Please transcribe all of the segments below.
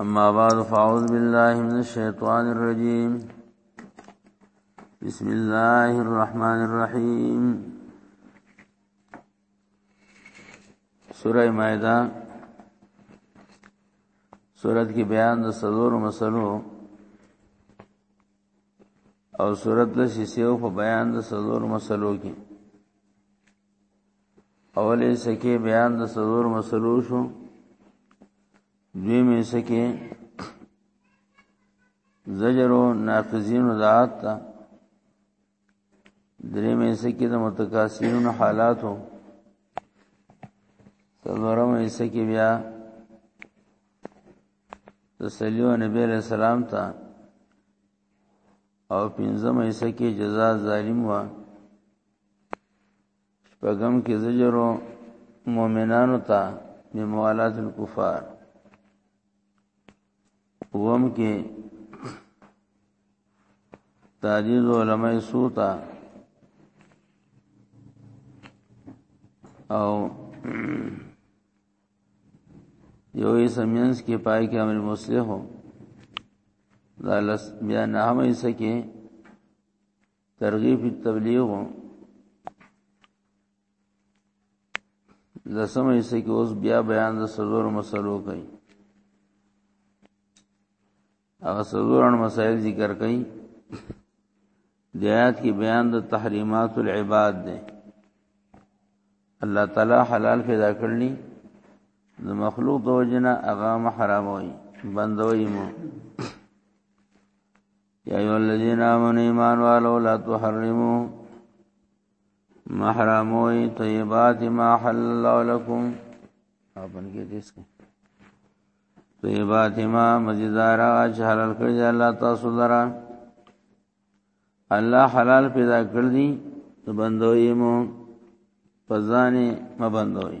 أما بعد فأعوذ بالله من الشيطان الرجيم بسم الله الرحمن الرحيم سورة مائدة سورة کی بیان د سلور مسلو او سورة لسیسیو په بیان د سلور مسلو کې اولې سکه بیان د سرور مسلو شو دوی مې سکه زجرو ناقضین ذات تا درې مې سکه د متکاسرین حالاتو سلورم مې سکه بیا تسلیو نبی علیہ السلام تا او پنځم مې سکه جزاء ظالم وا شپږم کې زجر مؤمنانو ته بموالات الكفار وم کې تعجیز علماء سوتا او یو یې سمینس کې پای کې امر مصلح هو دا لس بیا نه هم یې سکه ترغیب فی التبلیغ لسمه حصہ کې اوس بیا بیان د سلور مسلو کوي هغه سلور مسائل ذکر کوي د آیات کې بیان د تحریمات العباد ده الله تعالی حلال پیدا کړلی د مخلوق د وجنه هغه حرام وي بندوي مو یا ایو الذین آمنوا ایمان والو لا تحرموا محرموی طیبات ما حل الله لكم اپن کې دیس کې طیبات ما مزیدار اج حلال کړی الله تاسو درا الله حلال پیدا کړ دي ته بندوي مو پزانه مبندوي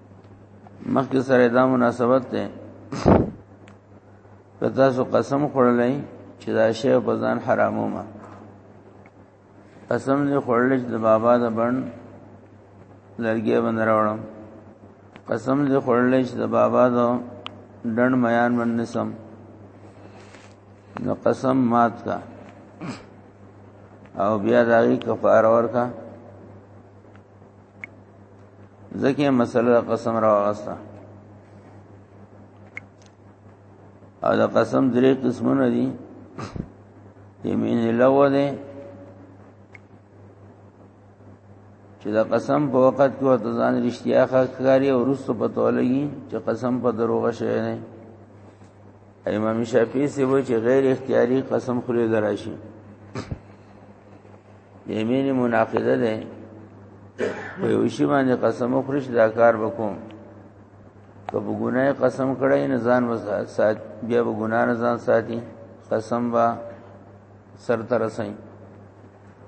مخکې سره دا مناسبت ده که تاسو قسم خورلای چې دا شی په ځان حرامو ما قسم دې خورلای چې د بابا د بن لرګي باندې راوړم قسم دې خورلای چې د بابا د ډن میان باندې سم نو قسم مات کا او بیا داغي کفاره ورکا ځکه مسله قسم راوسته او دا قسم درې قسمونه دي یمین لو ده چې دا قسم په وخت کې ورته ځان رښتیا ښکاری او رسو په تولګي چې قسم په دروغ شوی نه امام شافعي سی وایي چې غیر اختیاري قسم خوري دراشي د یمین مناقضه ده په یو شی باندې قسم وخورش دا کار وکوم که په ګناه قسم کړی نه ځان وسات بیا په ګناه نه ځان ساتي قسم با سر تر سي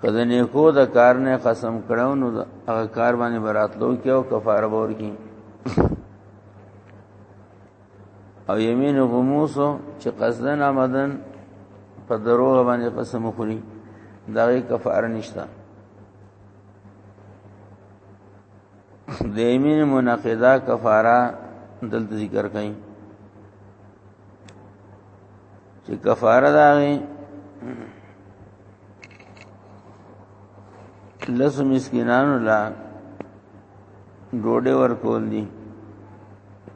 کله نه کو د کار نه قسم کړو نو هغه کار باندې براتلو کې او کفاره ور کی او یمین غموس چې قصدن آمدن په دروغ باندې قسم خوري دا یې کفاره نشته د یمین منقضه کفاره دلته ذکر کړي چې کفاره دا غي لس مسکینانو لا ډوډۍ ورکول دي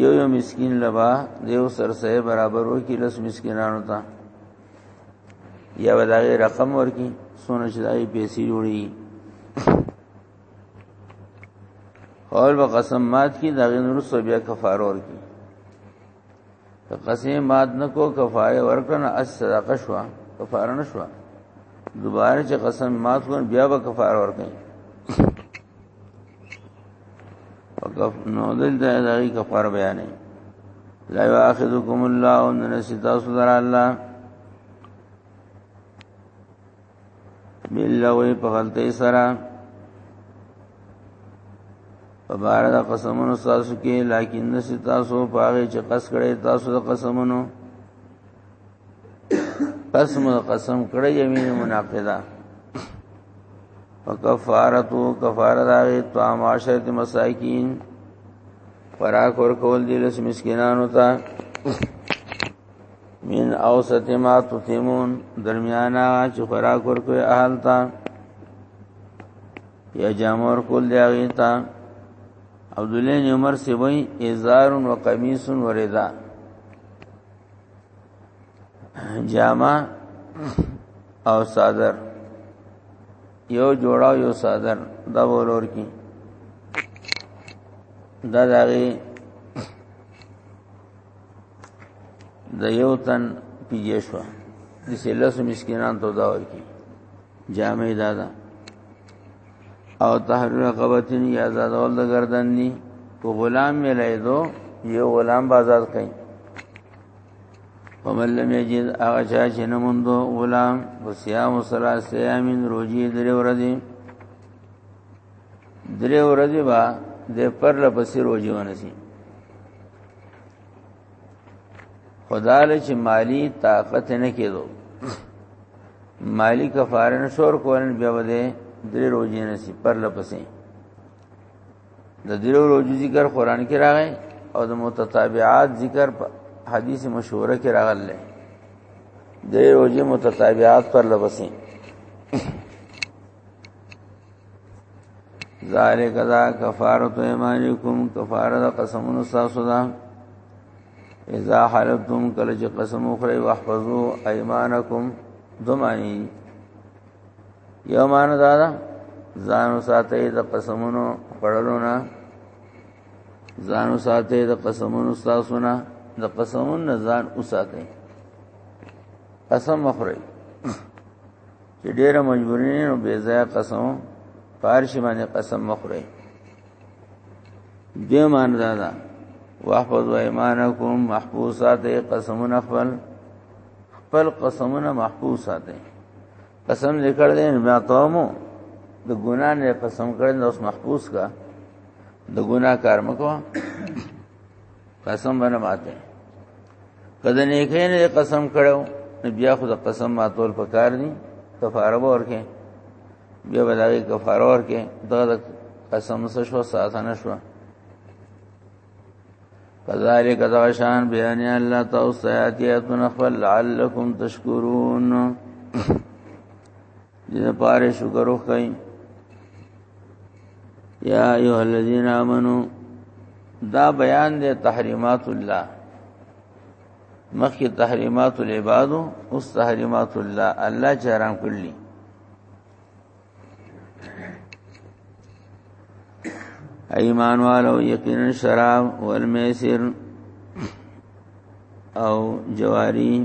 یو یو مسکین لبا دیو سرسه برابر وکي لس مسکینانو ته یا وداغه رقم ورکی سونه چې دای پیسې جوړي اور به قسم مات کی داغه نور سو بیا کفاره ورکی ته قسم مات نکو کفاره ورکنه اس صدقه شوا کفاره نشوا دوباره چې قسم مات کون بیا به کفاره ورکړي وقف نو دل دا دغی کفار بیانې لا یاخذکم الله ان نسیتا صدر الله باللوی په غلطی سره په بار د قسمونو تاسو کې لکن نسیتا سو پاره چې قص کړي تاسو د قسمونو قسم قسم کړی یمین مناقضه وکفارتو کفاره داوی طعام عشرت مساکین فراق ور کول دي لس مسکینانو ته من اوسط ما تطعمون درمیانا چې فراق ور کوي اهل ته یا جامور کول دی هغه ته عبد الله عمر سی وای ازار و قمیص و رضا جامه او صادر یو جوړا یو صادر دا ولور کی دا دغه د یو تن پیږې شو د سلسو مسکینان ته دا ورکی جامې دادا دا او تحریر رقبتین یا آزاد ول د گردن دی په غلام ملای دو یو غلام بازار کئ ومن لم یجد هغه چا چې نه موندو غلام وصيام ثلاث ايام روزي درې ورځې درې ورځې با د پر لپسې روزي ونسي خداله چې مالی طاقت نه کېدو مالی کفاره نه شور کولن بیا وده درې روزي نصیب پر لپسې د درې روزي ذکر قران کې راغی او د متتابعات ذکر په حدیث مشهوره کې راغلی درې روزي متتابعات پر لپسې ذالک دا کفارت ایمانکم کفارت قسمون ساسو دا اذا حلفتم کله چې قسم وخوري واحفظوا ايمانکم دمانی یو مان دا دا ځان ساتي د قسمونو پړلو نه ځان ساتي د قسمونو تاسو نه د قسمونو ځان وساتي قسم مخري چې ډیره مجبوری نه نو بے ځای قسم فارش باندې قسم مخره دې مان زاده واحفظ ایمانکم محفوظات قسمون خپل خپل قسمونه محفوظ ساتي قسم لیکل دي بیا تومو د ګنا نه قسم کړل اوس محفوظ کا د ګنا کار مکو قسم باندې ماته کله نه کین قسم کړو بیا خو د قسم ماتول پکار دي کفاره ورکه بیا بداوی کفاره ورکه دا د قسم سره شو ساتنه شو کذالک ذغشان بیان الله تعالی سیاتیات من خپل لعلکم تشکرون دې لپاره شکر وکړئ یا ایه الذین آمنو دا بیان دې تحریمات الله مخکې تحریمات العباد او تحریمات الله الله چې حرام کړلی ایمان والو یقینا شراب والمیسر او جواری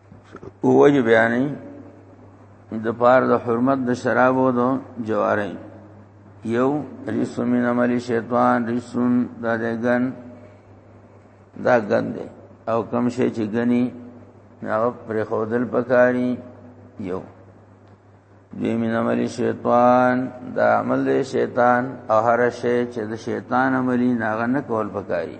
وجه بیانې د پار د حرمت د شرابو دو جوارې یو ریسو من عملی شیطان ریسون دا دګن دا ګن دی او کم شي چې غني هغه پر خودل پکاري یو دوی من عمل شیطان دا عمل دی شیطان او هر شی چې د شیطان عملی ناغه نه کول پکاري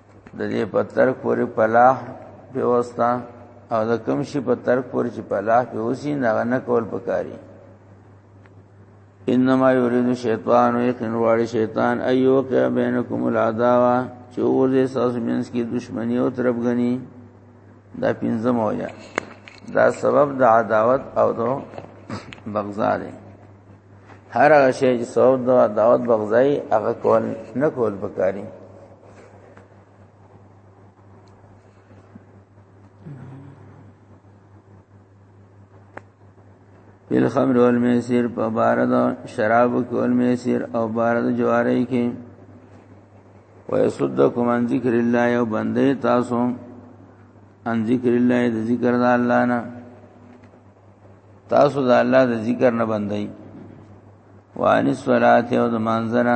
د دې په ترک پورې پلاح به وستا او د کوم شي په ترک پورې چې پلاح به وسی نه نه کول پکاري انما یرید شیطان یقین واړی شیطان ایو که بینکم العداوا چور دې ساس مینس کی دشمنی او طرف غنی دا پینځم وجه دا سبب د عداوت او د بغضا دی هر هغه شی چې سبب د عداوت بغضای هغه کول نه کول پکاري بل خمر والمیسر په بارد شراب کې والمیسر او بارد جواری کې ويصدكم عن ذکر الله او بندې تاسو عن ذکر الله د ذکر د الله نه تاسو د الله د ذکر نه بندې وان الصلاه او د مانځنه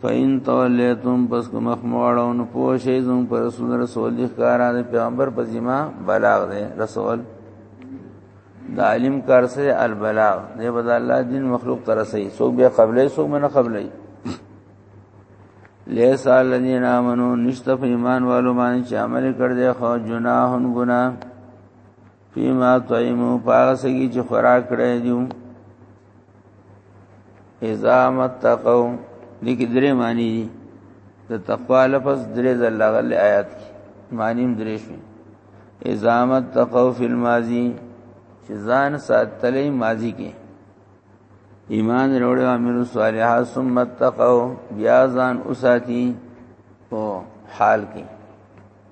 فین تولیتم پس کوم مخموړو نو پوښی زم پر رسول رسول دی ښکارا د پیغمبر په ذمہ بلاغ دی رسول د عالم کار سره البلاغ دی بد الله دین مخلوق تر سي سو بیا قبلې سو منه قبلې لیس الذین آمنو نشتف ایمان والو باندې چې عمل کړ دې خو جناحن گناہ فيما طعموا پاغسګي چې خوراک کړی دیو اذا متقوا دې کې درې معنی دي د تقوا لفظ درې ځل لغل آیات کې معنی هم درې شوي اذا متقوا فی الماضی چې ځان ساتلې ماضی کې ایمان وروړو امر صالحات ثم تقوا بیا ځان اوساتی او حال کې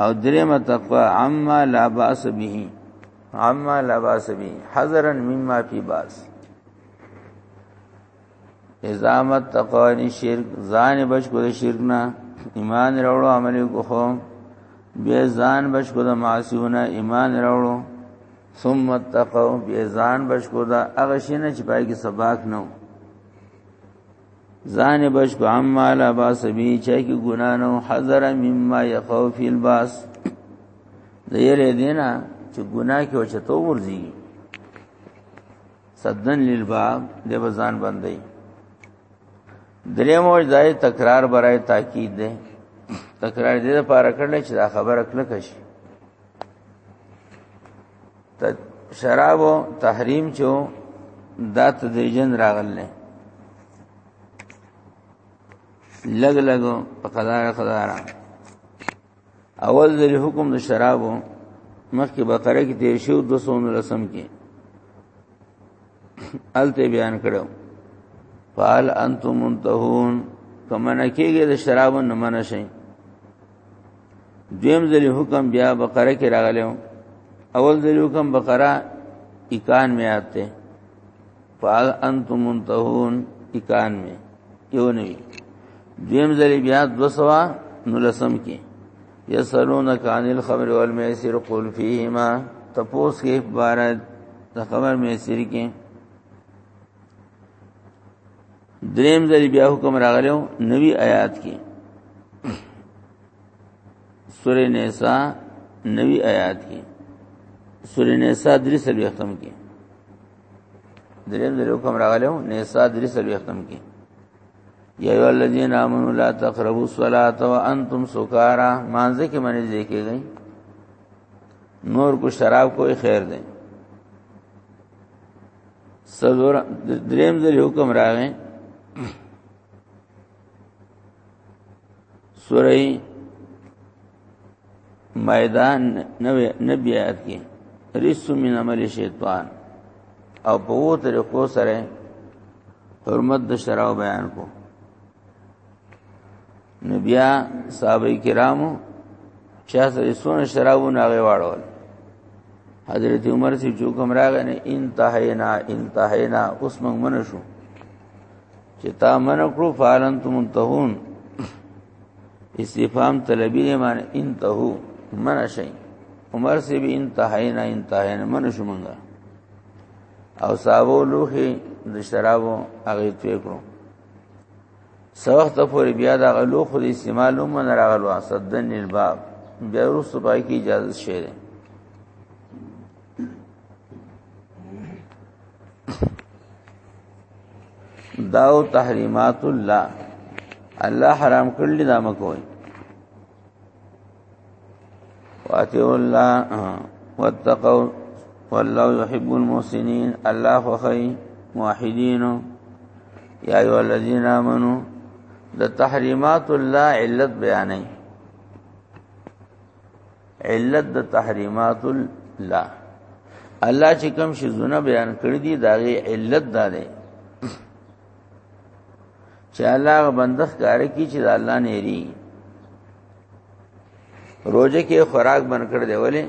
او دریم تقوا عما لا باس به عما لا باس به حذرا مما فی باس ازامت تقوا نی شرک ځان بچ کو د شرک نه ایمان راوړو عمل وکړو به ځان بچ کو د معصیونه ایمان راوړو ثم تقوا به ځان بچ کو د اغشینه چې پای کې سباق نه ځان بچ کو عما لا باس بی چا کی ګنا نو حذر مما یخو فی الباس زیره دینا چې ګنا کې او چتو ورځي صدن للباب د بزان بندي درې موج دای تکرار برای تاکید ده تکرار دې لپاره کړل چې دا خبره کله کشي شراب تحریم چو دا تدریجن راغل نه لګ لګ په قدار قدار اول ذل حکم د شراب مخکې بقره کې تیر شو 219 کې الته بیان کړو فال انتم منتهون کمنه کېږي د شراب نه منشئ دویم ځلی حکم بیا بقره کې راغلی اول ځلی حکم بقره 91 میات ته فال انتم منتهون 91 یو نه دویم ځلی بیا 200 نلسم کې یسلونک عن الخمر والمیسر قل فیهما تپوس کې عبارت د خبر میسر کې دریم ځل بیا حکم راغلو نوی آیات کې سورې نساء نوی آیات کې سورې نساء درې سل ختم کې دریم ځل حکم راغلو نساء درې سل ختم کې یا ایو الذین آمنوا لا تقربوا الصلاة وانتم سکارا مانځه کې منځ دې کېږي نور کو شراب کوئی خیر دی سلور دریم ځل حکم راغی سوره میدان نبی نبی آیات کې رس من عمل شیطان او په وو طریقو سره حرمت د شراب بیان کو نو بیا صحابه کرامو چا سره سونه شرابونه هغه واړول حضرت عمر سی جو کوم راغی نه انتهینا انتهینا اوس موږ من شو چې تا من کړو فالن تم تهون استفهام طلبی نه معنی انتهو من شي عمر سی به انتهینا انتهینا من شو موږ او صحابه لوخي د شرابو هغه توې کړو سوخت پورې بیا دا غلو خو د استعمال هم نه راغلو صدن الباب بیا وروسته پای کې اجازه شوه داو تحریمات الله الله حرام کړل دا مکوئ واتیو الله واتقوا والله يحب المحسنين الله خوخي موحدين يا ايها الذين امنوا د تحریمات الله علت بیانې علت د تحریمات الله الله چې کوم شي زونه بیان کړی دی داغه علت دا دی چې الله بندخ کار کی چې الله نه ری روزه کې خوراک بن کړ دی ولې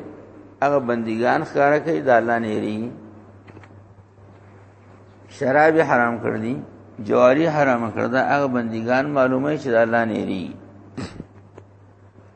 هغه بندگان ښکار کوي د الله نه ری شراب حرام کړ دي جواری حرام کړ دا هغه بندگان معلومه چې د الله نه ری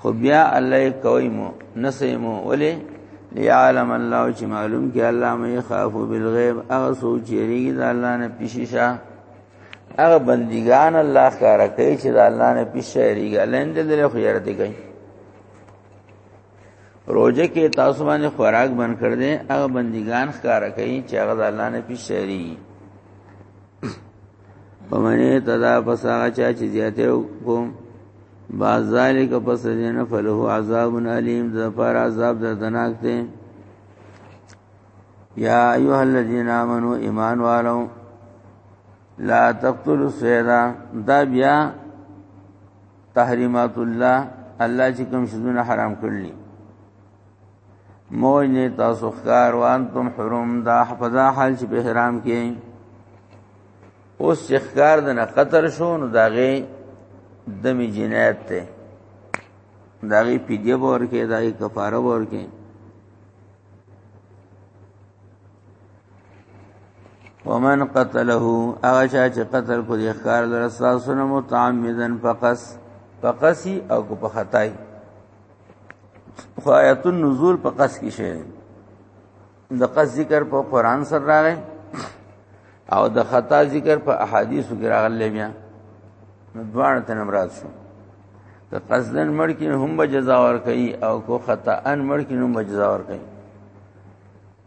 خو بیا الله کوي مو نسیمو ولې ليعلم الله چې معلوم کې الله مې خاف بالغیب هغه سوچ یریږي د الله نه پیشیشا هغه بندګان الله ښکارا کوي چې د الله نه پیشیریږي لند دې خو یې رته کوي روزه کې تاسو باندې خوراک بند کړ دې هغه بندګان ښکارا کوي چې هغه د الله نه پیشیریږي ومنه تدا پس هغه چا چې زیاته کوم با ذالک پس دین فله عذاب الیم د پر عذاب دردناک دی یا ایها الذین آمنو ایمان والو لا تقتلوا الصیدا دا بیا تحریمات الله الله چې کوم شذونه حرام کړلی موج نه تاسو ښکار وان تم حرم دا حفظا حال چې په حرام کې اوس چې ښکار د نه قطر شو نو داغه دمی جنایت ته داغه پیډیا بور کې داغه کفاره بور کې ومن قتله هغه چا چې قتل کو دي ښکار لرساسونه متعمدن فقس فقسی او کو په خدای خو آیت النزول په قص کې شي د قص ذکر په قران سره راغی او د خطا ذکر په احادیثو کې راغلی بیا نو دوه تن مراد شو که قصدن مړ کې هم به جزا ور کوي او کو خطا ان مړ کې هم به جزا ور کوي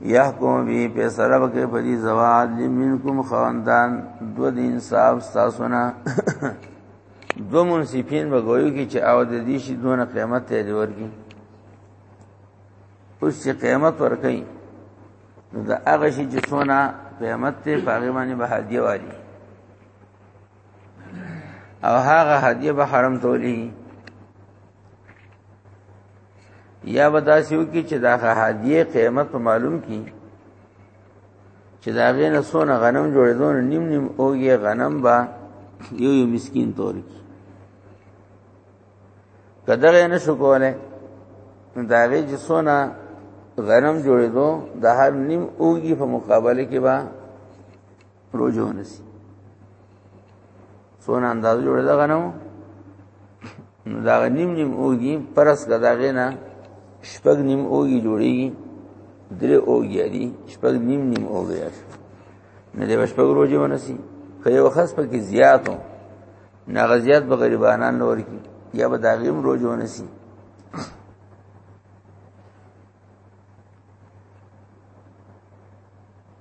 یحکم بی پیسره وکي په دې زواد لمنکم خواندان دو د انصاف تاسو نه دو منصفین وګویو کی چې او د دې شي دونه قیامت ته دی ورګي اوس چې قیامت ورکي نو دا هغه شي چې څونه قیامت ته پاغه باندې به هدیه والی او هغه هدیه به حرم تولی یا ودا سیو کی چې دا هدیه قیمت معلوم کی چې دا غینه سونه غنم جوړېدون نیم نیم اوږي غنم با یو یو مسکین تور کی کداغه نه شو کوله دا غي چې سونه غنم جوړېدو د هر نیم اوږي په مقابله کې با روجو نسی سونه انداز جوړ دا غنو نو دا نیم نیم اوږي پرس غدا غینا شپږ نیم اوږي جوړي درې اوږي دي شپږ نیم نیم اوږي نه دی شپږ روجو ونسی که یو خاص پکې زیاتو نه غزیات به غریبانان لور کی یا به دا غیم روجو ونسی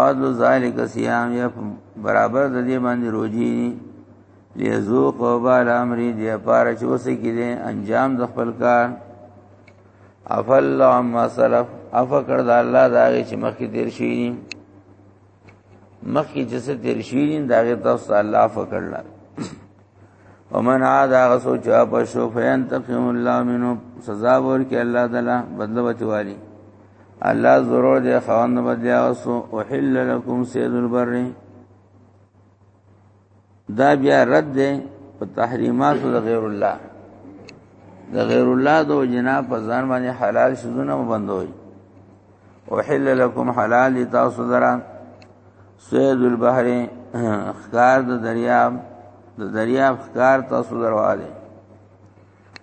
اعد ذالک صيام یا برابر د دې باندې روزي ليذوق وبال امر دې پاره چې وسه کې دې انجام د خپل کار افل عما سلف افکر د الله داږي چې مخکې تیر شي مخکې چې څه تیر شي داږي تاسو الله فکرلا ومن عاد هغه سوچ اپ شو فین تقیم الله منو سزا ورکړي الله تعالی بدله وتوالی الله ضرور دی خوان بدلی اوسو وحل لكم سید البر دا بیا رد دی په تحریمات د غیر الله د غیر الله دو جنا په ځان باندې حلال شذونه مبندوي وحل لكم حلال تاسو دران سید البحر اخکار د دریاب د دریاب اخکار تاسو درواله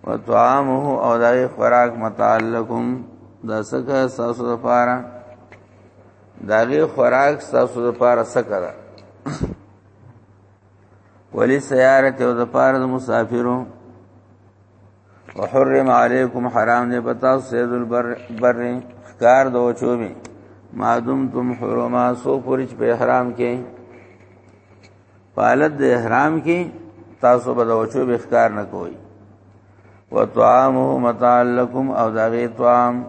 و طعامه او دای خوراک متعلقم دا سکه تاسو لپاره داغه خوراک تاسو لپاره سکه ده ولی سیارت او د پاره د مسافرو وحرم علیکم حرام دې پتا سید البر بر کار دو چوبې ما دم تم حرما سو پرچ په احرام کې پالت د احرام کې تاسو به دو چوبې ښکار نه کوئ وطعامه متاع لكم او دغه طعام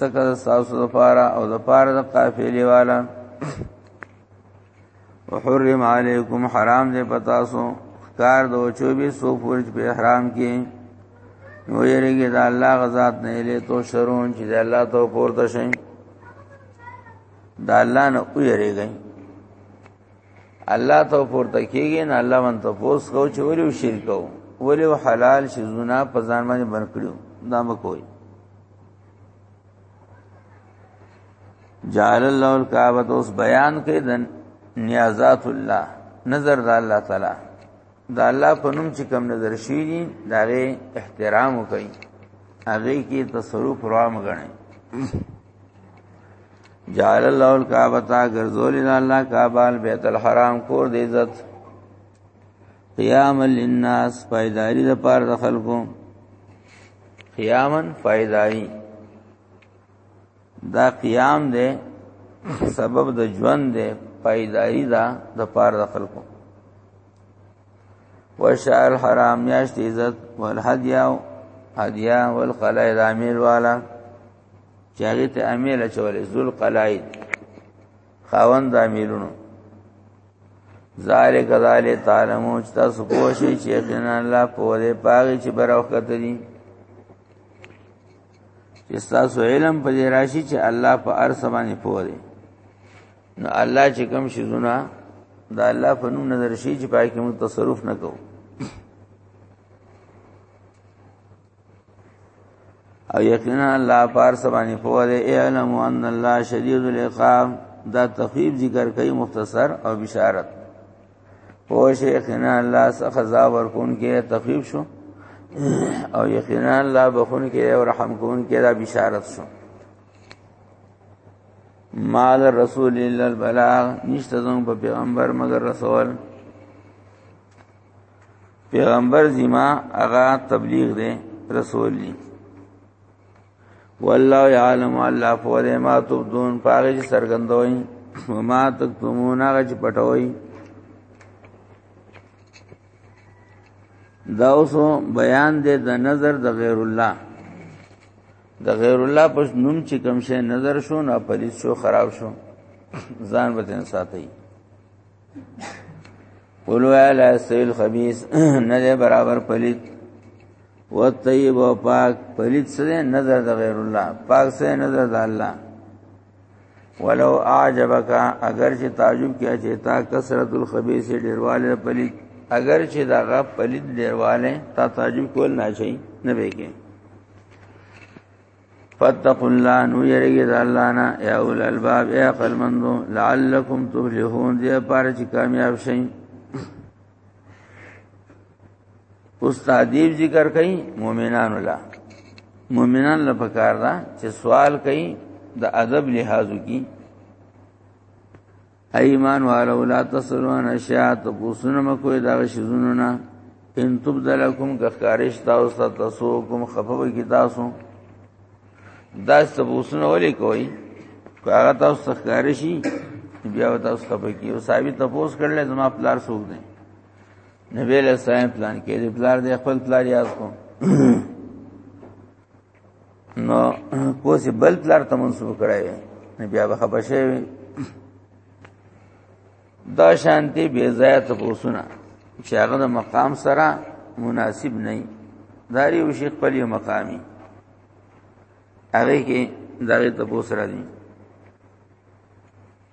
سکه تاسو لپاره او لپاره د قافلې والا وحرم علیکم حرام دې پتاسو کار دو چوبې سو پورې په احرام کې نو یریږي دا الله غزاد نه لې تو شرون چې الله تو پورته شي دا الله نه او یریږي الله تو پورته کیږي نه الله من ته پوس کو چې ولې شرک کو ولې حلال شي زنا په ځان باندې بنکړو دا مکوئ جعل الله الکعبه اوس بیان کې د نیازات الله نظر د الله تعالی د الله په نوم چې کوم نظر شي دي دا غي احترام وکړي هغه کې تصرف رام غني جعل الله الکعبه تا ګرځول الله کعبه بیت الحرام کور د عزت قیام للناس پایداری د پاره د خلکو قیامن پایداری دا قیام دی سبب د ژوند دی پایداری دا د پاره د خلکو وشاء الحرام میاشت عزت والهدیا هدیا والقلائد امیر والا چاغی ته امیر چولې ذل قلائد خاوند امیرونو ذالک ذالک تعلمو چې تاسو پوښی چې یقینا الله په دې پاغي چې بروخت دي چې تاسو علم په دې راشي چې الله په ارس باندې پوهه نو الله چې کوم شي زونه دا الله په نوم نظر شي چې پای کې مو تصرف نه کوو او یقینا الله پار سبانی پوهه اعلم ان الله شدید العقاب دا تخیب ذکر کوي مختصر او بشارت پوه شي یقینا الله سخت عذاب ورکون کې تخیب شو او یقینا الله بخون کې او رحم کون کې دا بشارت شو مال رسول الله البلاغ نشته زموږ په پیغمبر مگر رسول پیغمبر زما هغه تبلیغ دی رسول دی والله یعلم الله فور ما تبدون پاره چې سرګندوي وما تکتمون هغه چې پټوي دا اوسو بیان دی د نظر د غیر الله د غیر الله پس نوم چې کوم شی نظر شو نه پلیس شو خراب شو ځان وتن ساتي قولو اعلی سیل خبیث نه ده برابر پلیت و طیب و پاک پلیت سره نظر د غیر الله پاک سره نظر د الله ولو اعجبک اگر چې تعجب کیا چې تا کثرت الخبیث ډیرواله پلیت اگر چې دا غ پلیت ډیرواله تا تعجب کول نه شي نه به کې فاتقوا الله نو یریږي د الله نه یا اول الباب یا عقل مندو لعلکم تفلحون دې پاره چې کامیاب شئ اوس تعذیب ذکر کئ مؤمنان الله مؤمنان له پکار دا چې سوال کئ د ادب لحاظو کی ایمان والو لا تسلون اشیاء ته پوسونه مکو دا شزونو نه ان تبدلکم کخارش تاسو تاسو کوم خفو کی تاسو دا سبوسونه ولي کوي هغه تاسو تخارشي بیا تاسو خفه کی او صاحب تاسو کړل زما پلار سوق دي نبی له ساين پلان کې دې پلار دې خپل پلار یاد کو نو کوسي بل پلار ته منسوب کړی نه بیا به خبر شي دا شانتي بے ځای ته پوسونه چې هغه د مقام سره مناسب نه دی داری او شیخ په یو مقامي هغه کې دغه ته پوس راځي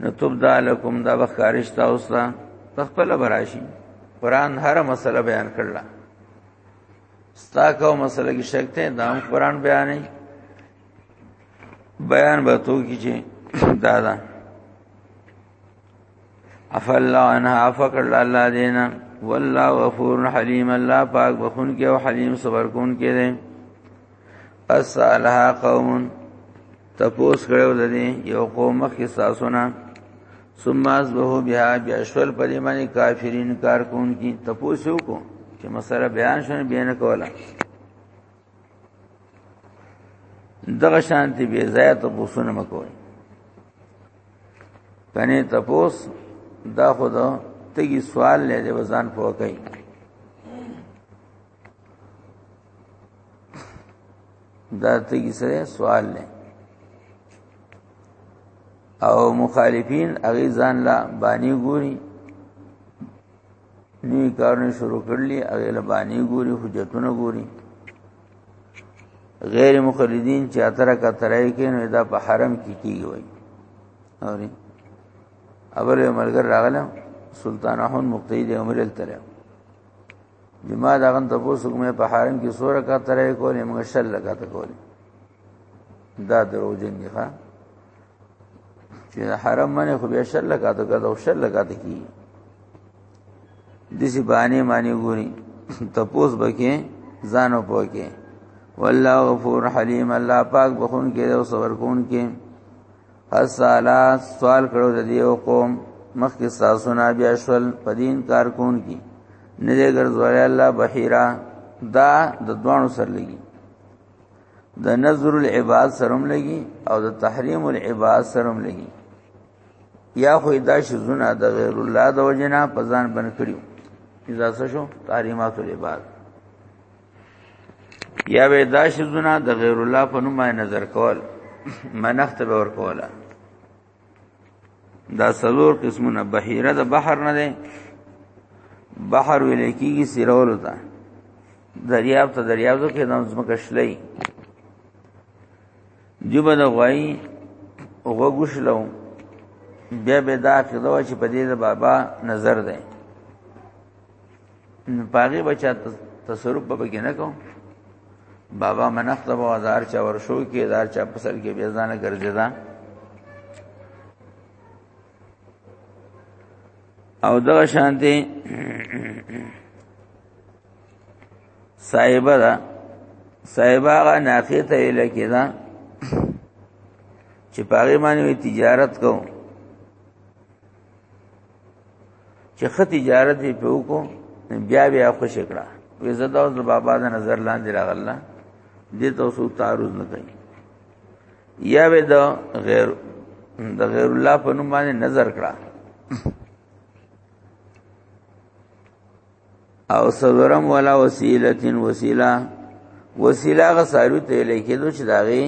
نتوب دالکم دا بخارش تا اوستا تخپل براشي قران هر مسله بیان کړل ستا کو مسله کې شک ته دام قران بیانې بیان به تو کیږي دادا عفا الله عنها عفا کړل الله دینا والله غفور حلیم الله پاک بخون کې او حلیم صبر کون کې دی اسالها قوم تپوس کړو د دې یو قوم مخې ساسونه ثم ازبه بها بیا شول په دې باندې کافرین کار کون کی تپوس وکړو چې مسله بیان شونه بیان کوله دغه شانتی به ځای ته پوسونه مکوئ کنه تپوس دا خدا تګي سوال لې د وزن پوکای دا ته کی سره سوال نه او مخالفین هغه ځان لا بانی ګوري نوی کارونه شروع کړلی هغه لا بانی ګوري حجتونه ګوري غیر مخلدین چې اتره کا ترای کې نو دا په حرم کې کیږي وای اوري اول ملګر راغله سلطان احمد مقتدی عمر التلم بما دا غن تاسو کومه په حرم کې سوره کا ترې کولې موږ شل لگا ته کولې دا درو جن دي ښا چې حرم باندې خو به شل لگا ته کا دا شل لگا ته کی دسی باندې معنی ګوري تپوس بکې ځانو پوکې والله غفور حلیم الله پاک بخون کې او صبر کون کې السلام سوال کړو د دیو قوم مخکې تاسو نه بیا شول پدین کار کون کی نه دې ګرځولای الله بحیرا دا د دوانو سر لګي د نظر العباد سرم لګي او د تحریم العباد سرم لګي یا خو دا شزونه د غیر الله د وجنا په ځان بن کړیو اجازه شو تحریمات العباد یا به دا شذونه د غیر الله په نوم نظر کول منخت به ور کوله دا سلور قسمونه بحیره د بحر نه ده بحر ویل کیږي سیرول ته دریاب ته دریاب ته کې د زمکه شلې جبه د غوي اوغه ګشلو بیا به دا عقیده چې په دې د بابا نظر ده باغی بچا تصرف به کې نه کوم بابا منخت به هزار چا ورشو کې هزار چا پسل کې بیا ځان ګرځیدا او دغه شانتي صاحب دا صاحب هغه ناخه ته لکه دا چې پاګې باندې تجارت کوم چې خط تجارت یې په وکړو بیا بیا خوش کړه وې زدا اوس د بابا د نظر لاندې راغله دې ته اوس تعرض نه کوي یا به د غیر د غیر الله په نوم باندې نظر کړه او صبرم ولا وسیلتن وسیله وسیله غ سارو ته لیکې دوه چې داغي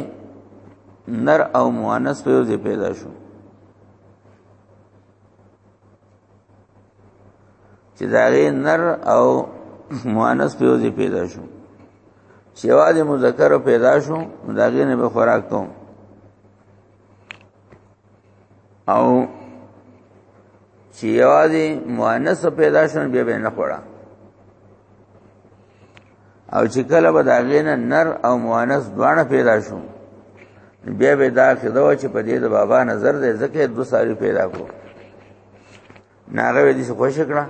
نر او مؤنث په یو ځای پیدا شو چې داغه نر او مؤنث په وځي پیدا شو چې واځي مذکر پیدا شو داغه نه به خوراک کوم او چې واځي مؤنث پیدا شو بیا به نه خورا او چې کله به دا غینه نر او مؤنث دواړه پیدا شو بیا به دا خدو چې په دې د بابا نظر دې زکه دو ساری پیدا کو ناغه به دې خوش کړه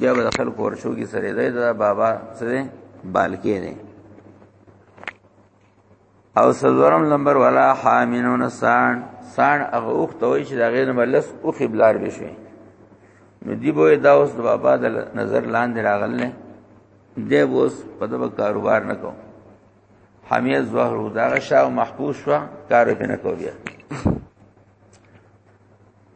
بیا به خپل کور شو کې سره دې دا بابا سره بالکې نه او سلورم نمبر ولا حاملون سان سان هغه اوخ ته وي چې دا غیر ملس او خبلار بشي نو دی بو دا اوس د بابا د نظر لاندې راغله دی اوس په دغه کاروبار نه کو حمیه ظهر دا غشا او محبوس شو کار پې نه کو بیا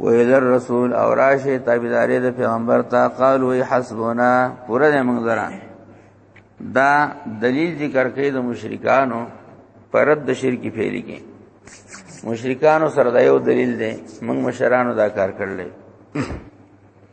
ویل رسول او راشه تابعداري د پیغمبر ته قالو حسبنا پوره دې موږ درا دا دلیل ذکر کوي د مشرکانو پرد د شرکی پھیلی کې مشرکانو سره دا یو دلیل دی موږ مشرانو دا کار کړل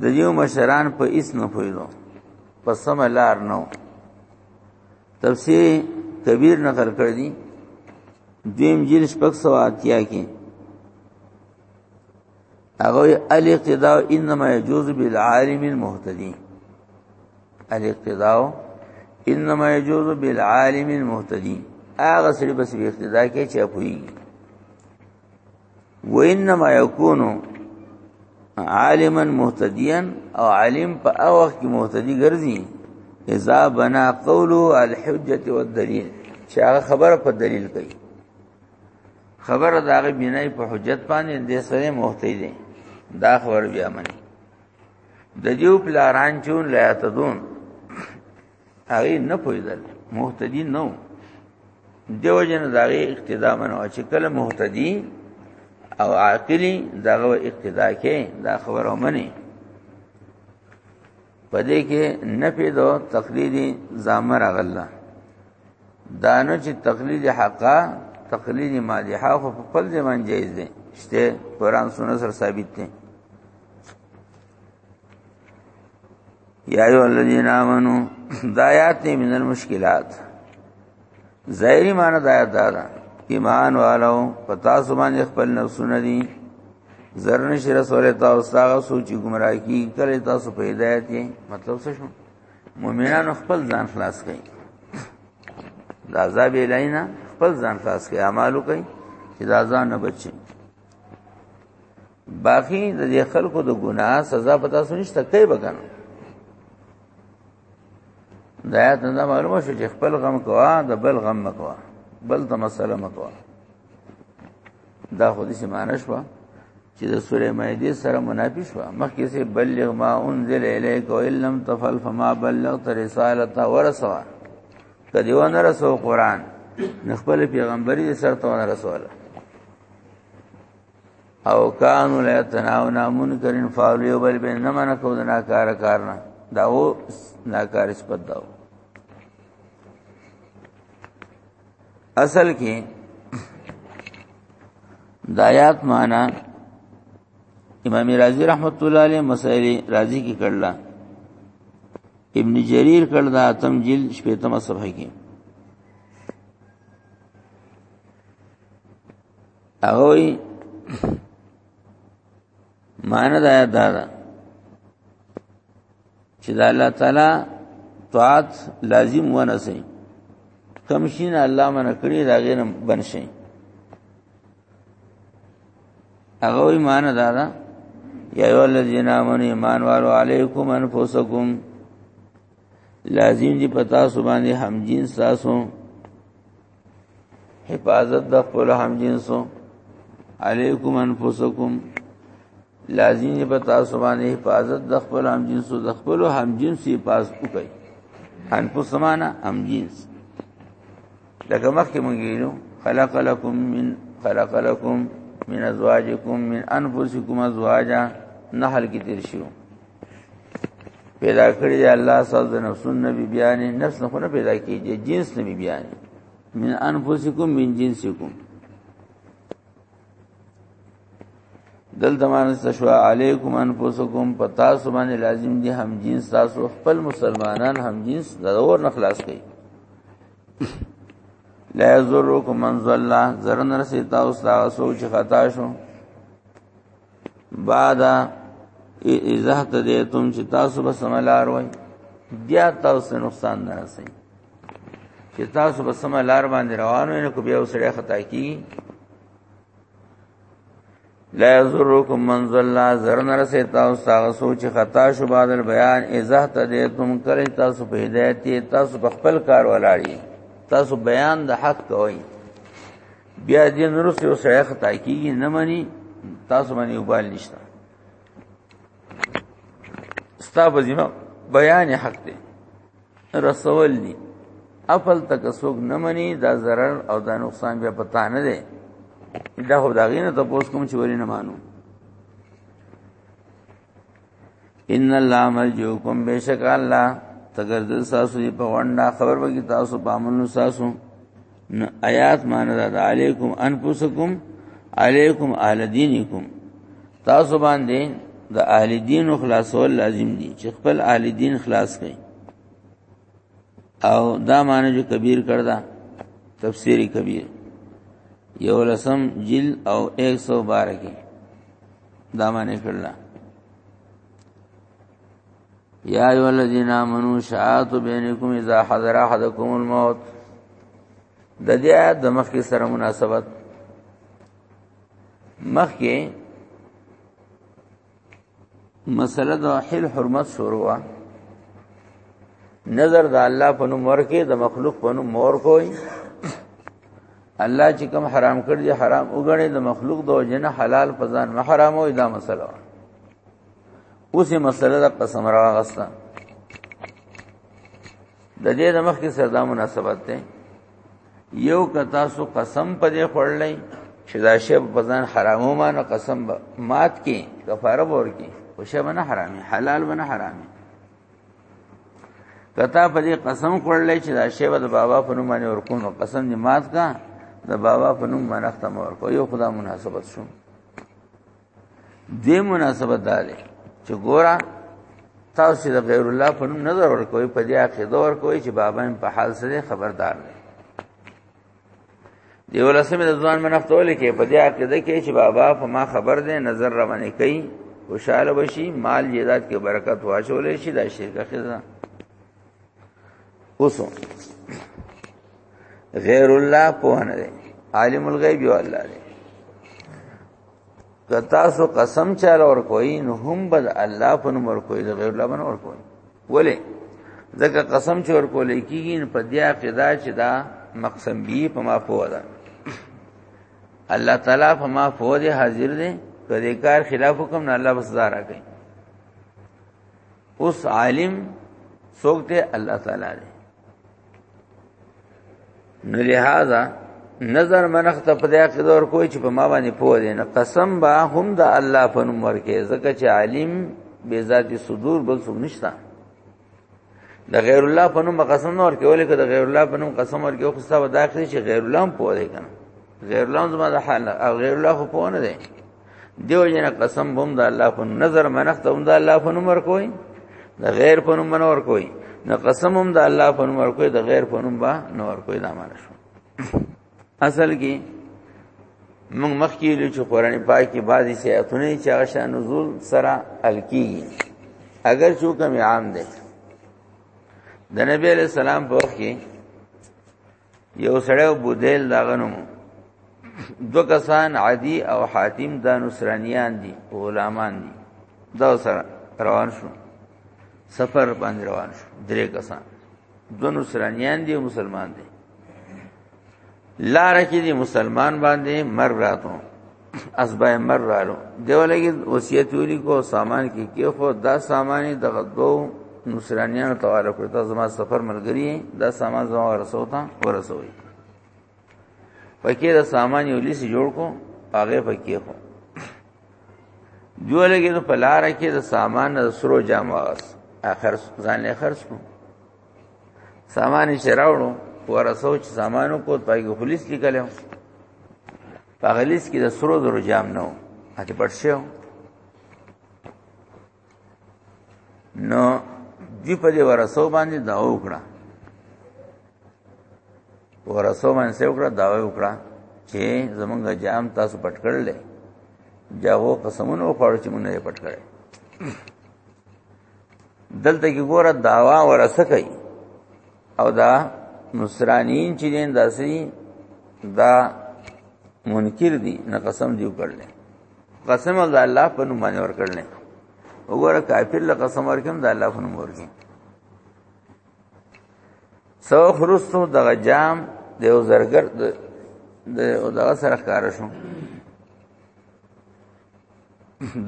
د دیو مشران په اس نه پویلو په سم لار نو تفسیر کبیر نقل کړ دی دویم جیل شپږ سو اتیا کې هغه الاقتداء انما يجوز بالعالم المهتدي الاقتداء انما يجوز بالعالم المهتدي هغه سره بس اقتداء کې چا پوي وانما يكون عالما مهتديا او عالم په هغه وخت کې مهتدي ګرځي اذا بنا قوله الحجه والدليل چې هغه خبره په دلیل کوي خبره دا غي بنای په حجت باندې د سره مهتدي دي دا خبر بیا مني د دیو پلاران چون لا تدون هغه نه پویدل مهتدی نو دیو جن دغه اقتدا منو چې کله مهتدی او عاقلی دغه اقتدا کې دا خبره ومني پدې کې نه پیدو تقلید زامر غلا دانو چې تقلید حقا تقلید مادحه خو په خپل ځمان جایز دي شته قران سنت سره ثابت دي یا ایو الذین آمنو دایات نه من المشکلات ظاهری معنی دایات دا ده ایمان والو پتا سبحان خپل نفسونه دي زرن شر رسول تاسو هغه سوچ گمراه کی کله تاسو په هدایت یې مطلب څه شو مؤمنان خپل ځان خلاص کړي د عذاب الینا خپل ځان خلاص کړي اعمالو کوي چې دا ځان نه بچي باقی د دې خلکو د ګناه سزا په تاسو نشته کوي بګنه دا آیات نه معلومه شو چې خپل غم کوا د بل غم مکوا بل ته مسله مکوا دا خو دې سیمانه شو چې د سورې مائده سره منافي شو مخکې سه بلغ ما انزل الیک و ان لم تفعل فما بلغت رسالته ورسوا کدی و نه رسو قران نخبل پیغمبري سره ته نه رسوله او کانو لا تناو نامون کرن فاولیو بل بین نمانا کو دنا کار کارنا داو ناکار سپت داو اصل کې دایات معنا امام رازی رحمت الله علیه مسائل رازی کې کړلا ابن جریر کړل دا اتم جلد شپږمه صفحه کې اوی مان دا آیات دا ده چې د الله تعالی طاعت لازم ونه سي کم شین الله من کړی دا غیر بن شي هغه ایمان دا ده یا ایو الذین آمنوا ایمان والو علیکم انفسکم لازم دی پتا سبحان هم جنس تاسو حفاظت د خپل هم جنسو علیکم انفسکم لازم دی په تاسو باندې حفاظت د خپل هم جنسو د خپل هم جنس حفاظت وکړي انفس معنا هم جنس لکه مخکې مونږ ویلو خلق لكم من خلق لكم من ازواجكم من انفسكم ازواجا نحل کې تیر شو پیدا کړی دی الله صاحب د نفسون نبی بیان نفس نه خونه پیدا کیږي جنس نبی بیان من انفسکم من جنسکم دل دمان سشوا علیکم انفسکم پتا سبحان لازم دی هم جنس تاسو خپل مسلمانان هم جنس ضرور نخلاص کړي لا یذرکم من ضل زرن رسیتا او تاسو چې خطا شو بعد اذا تدیتم چې تاسو به سملار وای بیا تاسو نقصان نه رسي چې تاسو به سملار باندې روان وای نو کو بیا وسړی خطا کی لا یذرکم من ظل زرن رسي تاسو هغه سوچ خطا شو بعد بیان اذا تدیتم کله تاسو په هدایت تاسو په خپل کار ولاړی تاسو بیان د حق کوئ بیا دې نور څه وسه خطا کیږي نه مانی تاسو باندې وبال نشته ستا په ذمہ بیان حق دی رسول دی خپل تکسوګ نه مني دا zarar او دا نقصان بیا پتا نه دی دا خو دا غینه ته پوس کوم چې وری نه مانو ان الله مرجوکم بشک الله تګرد تاسو په واندا خبر وکي تاسو پامنو تاسو آیات مان را علیکم انفسکم علیکم اهل دینکم تاسو باندې د اهل دین خلاصول لازم دي چې خپل اهل دین خلاص کړئ او دا معنی جو کبیر کردا تفسیر کبیر یو لسم جل او 112 کې دا معنی کړلا یا ایو الذین آمنو شاعت بینکم اذا حضر احدکم الموت د دې آیات د مخ کې سره مناسبت مخ کې مسله د حل حرمت شروع نظر د الله په نوم ورکه د مخلوق په نوم مور کوي الله چې کوم حرام کړ دي حرام وګڼي د مخلوق د وجنه حلال په ځان محرم وي دا مسله اوسې مسله د قسم راغسته د دې د مخ کې سره دا مناسبت ده یو که تاسو قسم په دې خړلې چې دا شی په ځان حرامو مانو قسم مات کې کفاره ورکی او شی باندې حرامي حلال باندې حرامي کتا په دې قسم خړلې چې دا شی د بابا په نوم باندې ورکون قسم دې مات کا د بابا په نوم باندې ختم ورکو یو خدا مناسبت شوم دې مناسبت دا دی چې ګورا تاسو د غیر الله په نوم نظر ورکوي په دې عقیده ورکوي چې بابا هم په حال سره خبردار دی دی ولسمه د ځوان منفتول کې په دې عقیده کې چې بابا په ما خبر دی نظر روانه کوي خوشاله بشي مال جیدات کې برکت واچول شي دا شرک خزه اوسو غیر الله په نه دی عالم الغیب یو الله دی که تاسو قسم چاله ور کوئ نو هم بد الله په نوم ور کوئ د غیر الله باندې ور کوئ ولې ځکه قسم چې ور کولې کیږي په دې عقیده چې دا مقسم بی په ما فو ده الله تعالی په ما فو ده حاضر ده په دې کار خلاف حکم نه الله بس دارا کوي اوس عالم څوک ته الله تعالی دی نو لہذا نظر منخت په دې کې دور کوی چې په ما باندې پوه دي نه قسم با هم د الله په نوم ورکه زکه چې عالم به ذات صدور بل څه نشتا د غیر الله په نوم قسم نور کې ولې د غیر الله په نوم قسم ورکه خو ستاسو داخلي چې غیر الله هم پوه دي کنه غیر الله زما د حال او غیر الله خو پوه نه دي دیو جن قسم بم د الله په نظر منخت هم د الله په نوم ورکوي د غیر په نوم منور کوي نه قسم هم د الله په نوم ورکوي د غیر په نوم با نور کوي دا معنی شو اصل کې موږ مخکې لې چې قران پاک کې بعضي سیاتونه چې هغه شان نزول سره الکیږي اگر چې کوم عام دی د نبی علیہ السلام په وخت کې یو سړی بودیل داغه نوم دو کسان عدی او حاتم د نصرانیان دي غلامان دي دا سره روان شو سفر باندې روان شو درې کسان دو نصرانیان دي مسلمان دي لار کې دي مسلمان باندې مرګ راتو اسبای مر رالو دیو لګي وصیت ویلی کو سامان کې کې خو دا سامان دغه دو نصرانیانو تواله کړ ته زما سفر ملګری دا سامان زما ورسو تا ورسوي پکې دا سامان یو لیس جوړ کو هغه پکې خو دیو لګي نو پلار کې دا سامان د سرو جام واس اخر ځان له خرڅ کو سامان چې راوړو ورسو چې سامانو کو پای کې خلیص لیکلم په غلیس کې د سرو زرو جام نه و هغه پټ شو نو دی په دې ورسو باندې دا وکړه ورسو باندې څه وکړه دا وکړه چې زمونږ جام تاسو پټ کړل جاو قسمونه وخوړ چې مونږ یې پټ کړل دلته کې ګوره داوا ورسه کوي او دا نصرانین چې دین داسي دا منکر دي نه قسم دیو کړل قسم د الله په نوم باندې ور کړل وګوره کافر له قسم ورکم د الله په نوم ورکی سو خرستو دغه جام د یو زرګر د دغه سره کار شو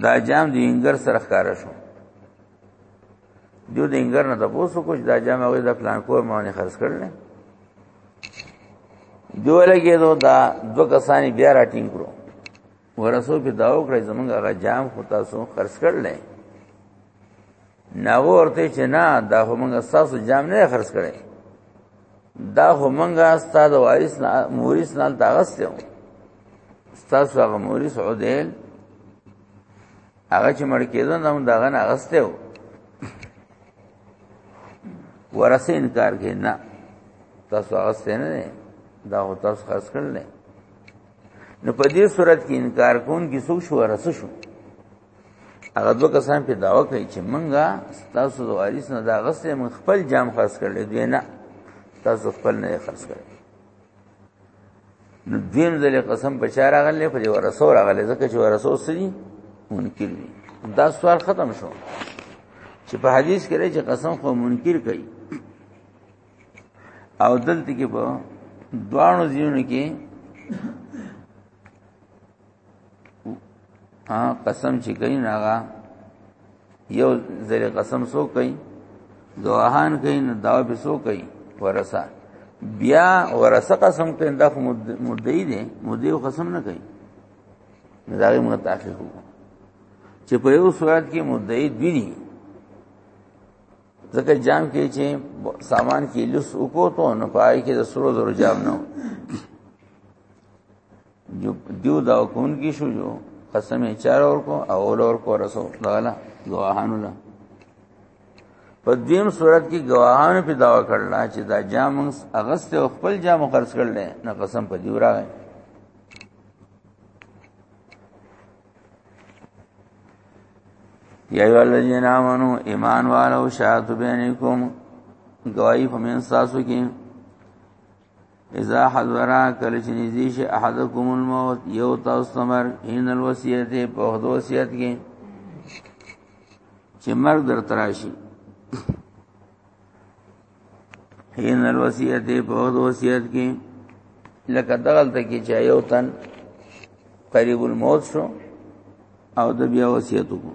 دا جام د انګر سره کار شو دیو د انګر نه تاسو کوچ دا جامع وې د پلان کور باندې خرڅ کړل دیو لګې دو دا دو کسانی بیا راټینګ کړو ورسو په داو کړی زمونږ هغه جام خو تاسو خرڅ کړل نه ورته چې نه دا خو موږ تاسو جام نه خرڅ کړی دا خو موږ استاد وایس نه مورث نه تاغستو تاسو هغه مورث عدل هغه چې مړ کېدو نه هم دغه نه اغسته و ورسه انکار کې نه تاسو اغسته نه نه دا هو تاسو خاص کړل نه نو په دې صورت کې انکار کون کې څو شو ورسه شو هغه دوه کسان په داوا کوي چې منګه تاسو د وارث نه دا اغسته من خپل جام خاص کړل دوی نه تاسو خپل نه خاص کړل نو دیم ځل قسم په چار غلې خو دی ورسول غلې ځکه چې ورسول سړي منکر دي دا سوال ختم شو چې په حدیث کې راځي قسم خو منکر کوي او دلته کې په دوانو ځینو کې ها قسم چې کوي ناغا یو ځل قسم سو کوي دعاهان کوي نو دا به سو کوي ورثه بیا ورثه قسم کوي دا خو مدعی دی مدعی قسم نه کوي دا غي متعفف چې په یو صورت کې مدعی دی نه ځکه جام کې چې سامان کې لوس وکړو ته نه پای کې د سرو زرو جام نه جو دیو دا کون کی شو جو قسم چار اور کو اول اور کو رسول الله گواهان الله په دیم صورت کې گواهان په داوا کړل چې دا جام اغست او خپل جام خرڅ کړل نه قسم په دی راغی یا ایو الذین آمنو ایمان والو شاهد بینکم گواہی فمن ساسو کې اذا حضر کل چې نږدې شي احدکم الموت یو تاسو تمر ان الوصیت په وخت وصیت کې چې مرګ در تراشي ان الوصیت په وخت وصیت کې لکه دغل ته کې چې یو تن قریب الموت شو او د بیا وصیت وکړو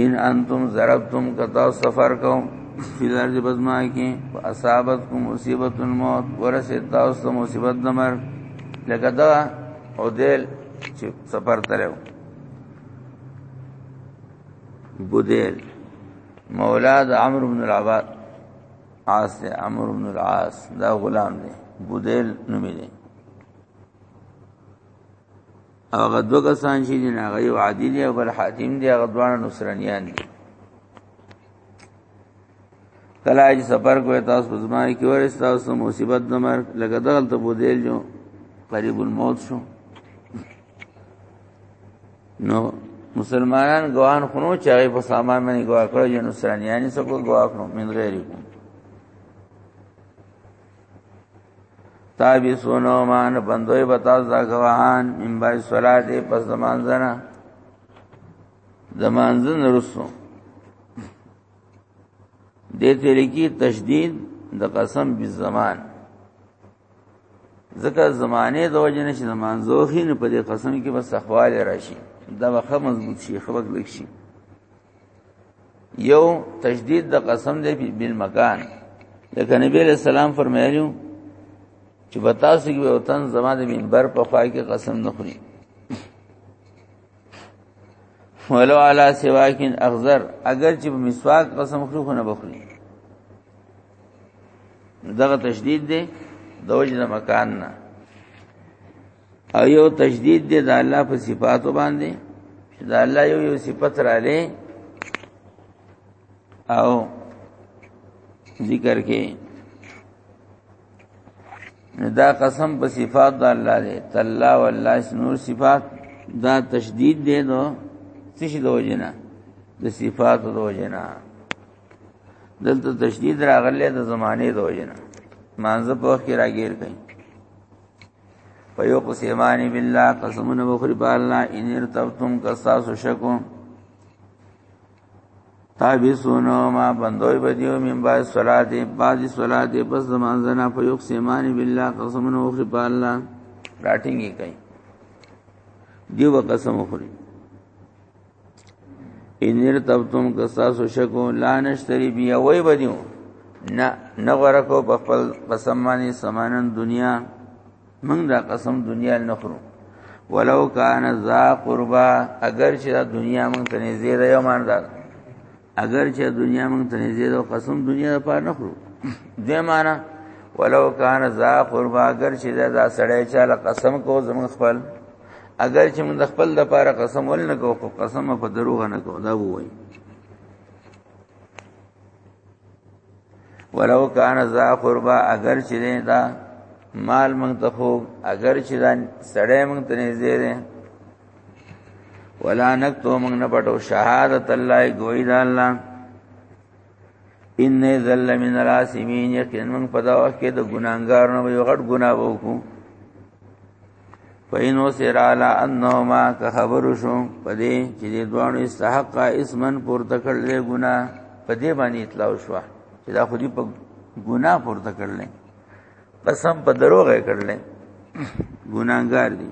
ان انتم ضربتم کتا سفر کوم فی الارض بزما کی اصابتکم مصیبت الموت ورسید تاسو مصیبت دمر لکه دا او دل چې سفر تلو بودیل مولا د عمرو بن العباس عاص دی عمرو بن العاص دا غلام دی بودیل نومې دی هغه دوه کسان چې دین هغه یو عادی دی او بل حاتم دی هغه دوه نصرانیان دي کله چې سفر کوی تاسو په زما کې ورس تاسو مصیبت د مرګ لګا دغل ته بودیل جو قریب الموت شو نو مسلمانان ګوان خونو چې هغه په سامان باندې ګوا کړو چې نصرانیان څه کو ګوا کړو من غیر کوم تابی سونو مان بندوی بتاز دا گواهان من بای صلاة دی پس دمانزنا دمانزن رسو دیتی لکی تشدید د قسم بالزمان ځکه زمانه د وجه نشي زمانځو خین په دې قسم کې بس اخوال راشي دا وخت مضبوط شي خبر لک شي یو تجدید د قسم دی بل مکان لکه نبی علیہ السلام فرمایلیو چې بتا سي کې وطن زما د منبر په خوا کې قسم نه خوري ولو علی سواکن اخضر اگر چې په مسواک قسم خوري خو نه بخوري دغه تشدید دی د وجه مکان نه او یو تجدید دی د الله په صفاتو باندې چې د الله یو یو صفت را لې او ذکر کې دا قسم په صفات د الله دی تعالی والله نور صفات دا تشدید دی نو څه شي د وجنه د صفات د وجنه دلته تشدید راغله د زمانه د وجنه مانزه په وخت کې راګیر کړي ويو قسمان بالله قسمونه بخری په الله ان ارتبتم قصاص شکو تابسونو ما بندوی بدیو من بعد صلات بعد صلات پس زمان زنا فيو قسمان بالله قسمونه بخری په الله راټینګي کوي دیو قسم خوري ان ارتبتم قصاص شکو لا نشتری بی وای بدیو نه نه غره کو په خپل بسمانی سمانن دنیا موږ دا قسم دنیا نه خورو ولو کان ذا قربا اگر چې دا دنیا موږ ته نږدې ده یو ماندار اگر چې دنیا مونږ ته نږدې ده قسم دنیا د پاره نه خورو دې معنا ولو کان ذا قربا اگر چې دا سړی چا له قسم کو زم خپل اگر چې مونږ خپل د پاره قسم ول نه کو خو قسم په دروغ نه کو دا وایي ولو کان ذا قربا اگر چې دا مال مونږ ته خو اگر چې دا سړی مونږ ته نږدې ده ولا نکتو موږ نه پټو شهادت الله گوی دا الله ان ذل من الاسمین یقین موږ په دا وخت کې د ګناګار نه یو غټ ګنا وکړو فین وسر علی انهما که خبر شو پدې چې د دوانو استحق اسمن پورته کړل ګنا پدې باندې اطلاع شو چې دا خو دې په ګنا پورته کړل قسم په دروغه کړل ګناګار دي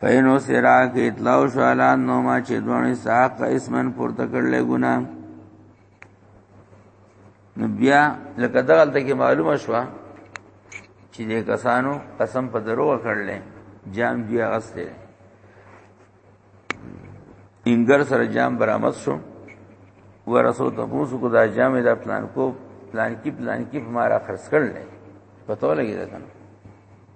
پینو سرا کې اطلاع شو اعلان نو ما چې دوه ساق اسمن پورته کړل ګنا نو بیا لکه دغلت کې معلومه شو چې دې کسانو قسم په درو کړل جام دی اغسته انګر سره جام برآمد شو ورسو ته پوسو کو دا جام دا پلان کو پلان کی پلان کی په مارا خرڅ کړل پتو لګی دا کنه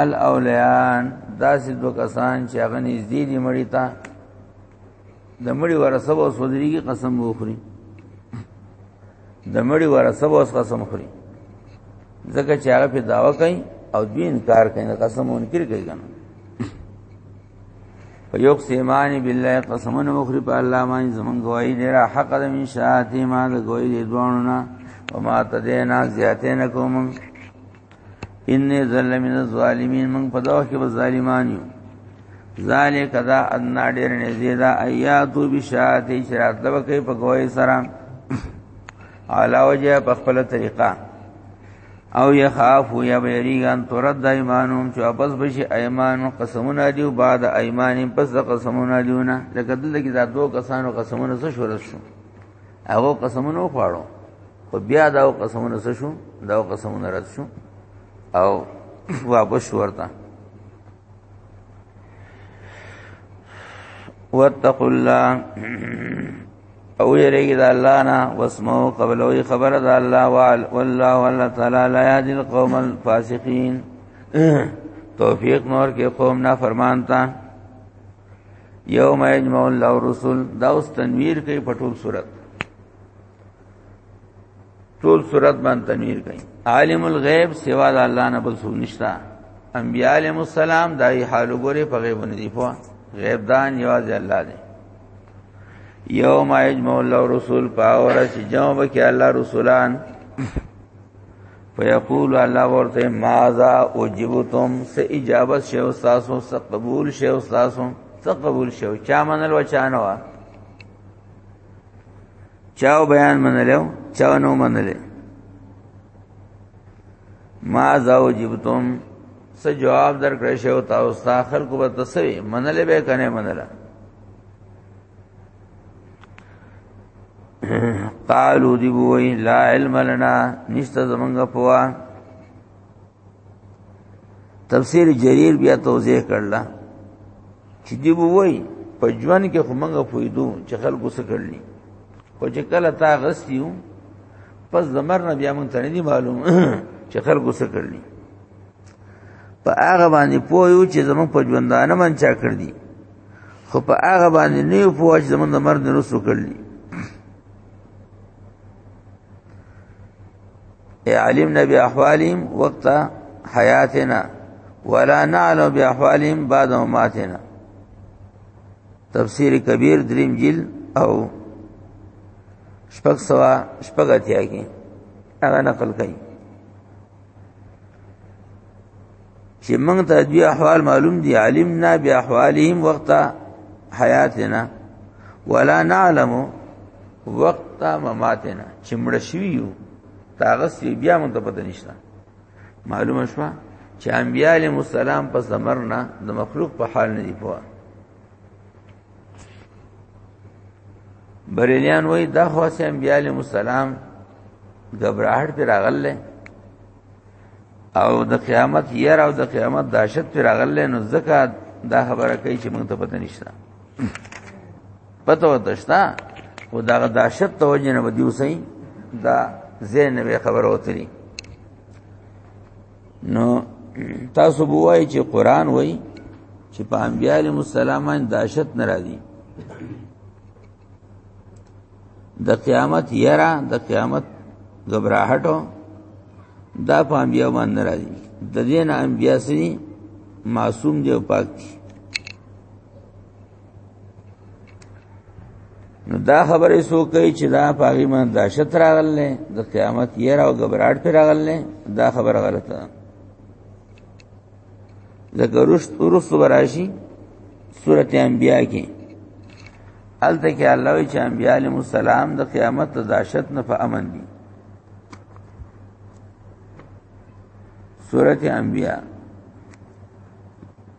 الاولیان داسې دو کسان چې هغه نږدې دي مړی ته د مړی ورثه او سودریږي قسم وخوري د مړی ورثه او قسم خوري ځکه چې هغه په داوا کوي او دوی انکار کوي د قسم منکر کوي کنه فیوق سیمان بالله قسمن وخری په الله باندې زمون گواہی ډیره حق د من شاهتی ما د گواہی دوانو نه وما تدینا زیاتین کوم ان ذل من الظالمین من په دغه کې به ظالمان یو ذالک دا ان ډیر نه زیدا ایاتو بشات شرات د وکي په ګوي سره علاوه په خپل طریقه او یخاف یا بیریغان ترد د ایمانوم چې واپس بشي ایمان قسمونه دیو بعد ایمان پس د قسمونه دیونه لکه دلته کې دا دوه کسانو قسمونه څه شورس شو هغه قسمونه خوړو خو بیا دا قسمونه څه شو دا قسمونه رد شو او واپس ورته واتقوا الله او یریږي د الله نه واسمعوا قبل او خبر د الله وعل والله الله تعالی لا یهدی القوم الفاسقین توفیق نور کې قوم نه فرمانتا یوم یجمع الله الرسل دا اوس تنویر کوي په ټول صورت ټول صورت باندې تنویر کوي عالم الغیب سوا د الله نه بل څوک نشته انبیاء علیهم السلام دای حال ګوره په غیب نه دی په غیب دان یوازې الله دی یوم یجمع الله الرسل پاور چې جمع وکي الله رسولان فیقول الله ورته ماذا اجبتم س اجابت شی او تاسو س قبول شی او تاسو س قبول شی چا منل و چا نه وا چاو بیان منل او چا نو منل ماذا اجبتم س جواب در کړی شی او تاسو خلق به تسوی منل به کنه منل قالو دی وای لا علم لنا نشته زمونږ پوا تفسیر جریر بیا توضیح کړل چې دی وای په ژوند کې خو مونږ فویدو چې خلکو څه کړلی او چې کله تا غسیو پس زمر نه بیا مونږ ته نه معلوم چې خلکو څه کړلی په هغه باندې پوه یو چې زموږ په ژوندانه من چا کړ دي خو په هغه باندې نه یو پوه چې زموږ د مرګ نه رسو کړ دي علمنا بأحوالهم وقت حياتنا ولا نعلم بأحوالهم بعد مماتنا تفسیر کبیر دریم جل او شپږ سوا شپږ اتیا کې هغه نقل کړي چې موږ ته دوی احوال معلوم دي علمنا باحوالهم وقت حیاتنا ولا نعلم وقت مماتنا چې مړ شوی یو تاغس بیا موږ ته پته نشته معلومه شو چې انبیاء علیهم السلام پس دمرنا د مخلوق په حال نه دی پوه بریلیان وای د خواسه انبیاء علیهم السلام غبرهټ پر راغله او د قیامت ير او د قیامت داشت پر راغله نو زکه دا خبره کوي چې موږ ته پته نشته پته وته شته او دا داشت توجه نه ودی وسې دا زین به خبره وتلی نو تاسو بوای چې قران وای چې په انبیاء علیهم السلام باندې داشت ناراضي د قیامت یرا د قیامت غبرهټو دا په انبیاء باندې ناراضي د دین انبیاء سي معصوم دی او پاک دی نو دا خبره سو کوي چې دا پاغي مان داشت راغله د قیامت یې راو غبرات پر راغله دا خبره غلطه ده لکه رشت ورس براشي سورت انبیاء کې الته کې الله وی چې انبیاء علیهم السلام د قیامت د داشت نه په امن دي سورت انبیاء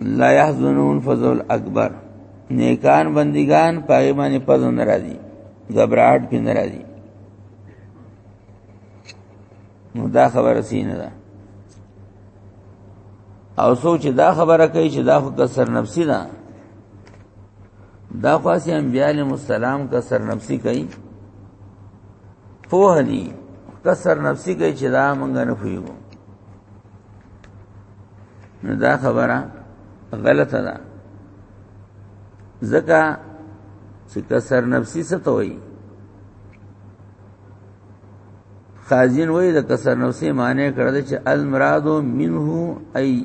لا يحزنون فضل اکبر نیکان بندگان پای باندې پزو ناراضي غبرات په ناراضي نو دا خبره سینه ده او سوچ دا خبره کوي چې دا خو کسر نفسي ده دا خاصه انبیاء علیهم السلام کا سرنفسی کوي په هدي کسر نفسي کوي چې دا مونږ نه پویو نو دا خبره غلطه ده ځکه چې کسر نفسي څه ته وایي خازین وایي د کسر نفسي معنی کړی چې المراد منه ای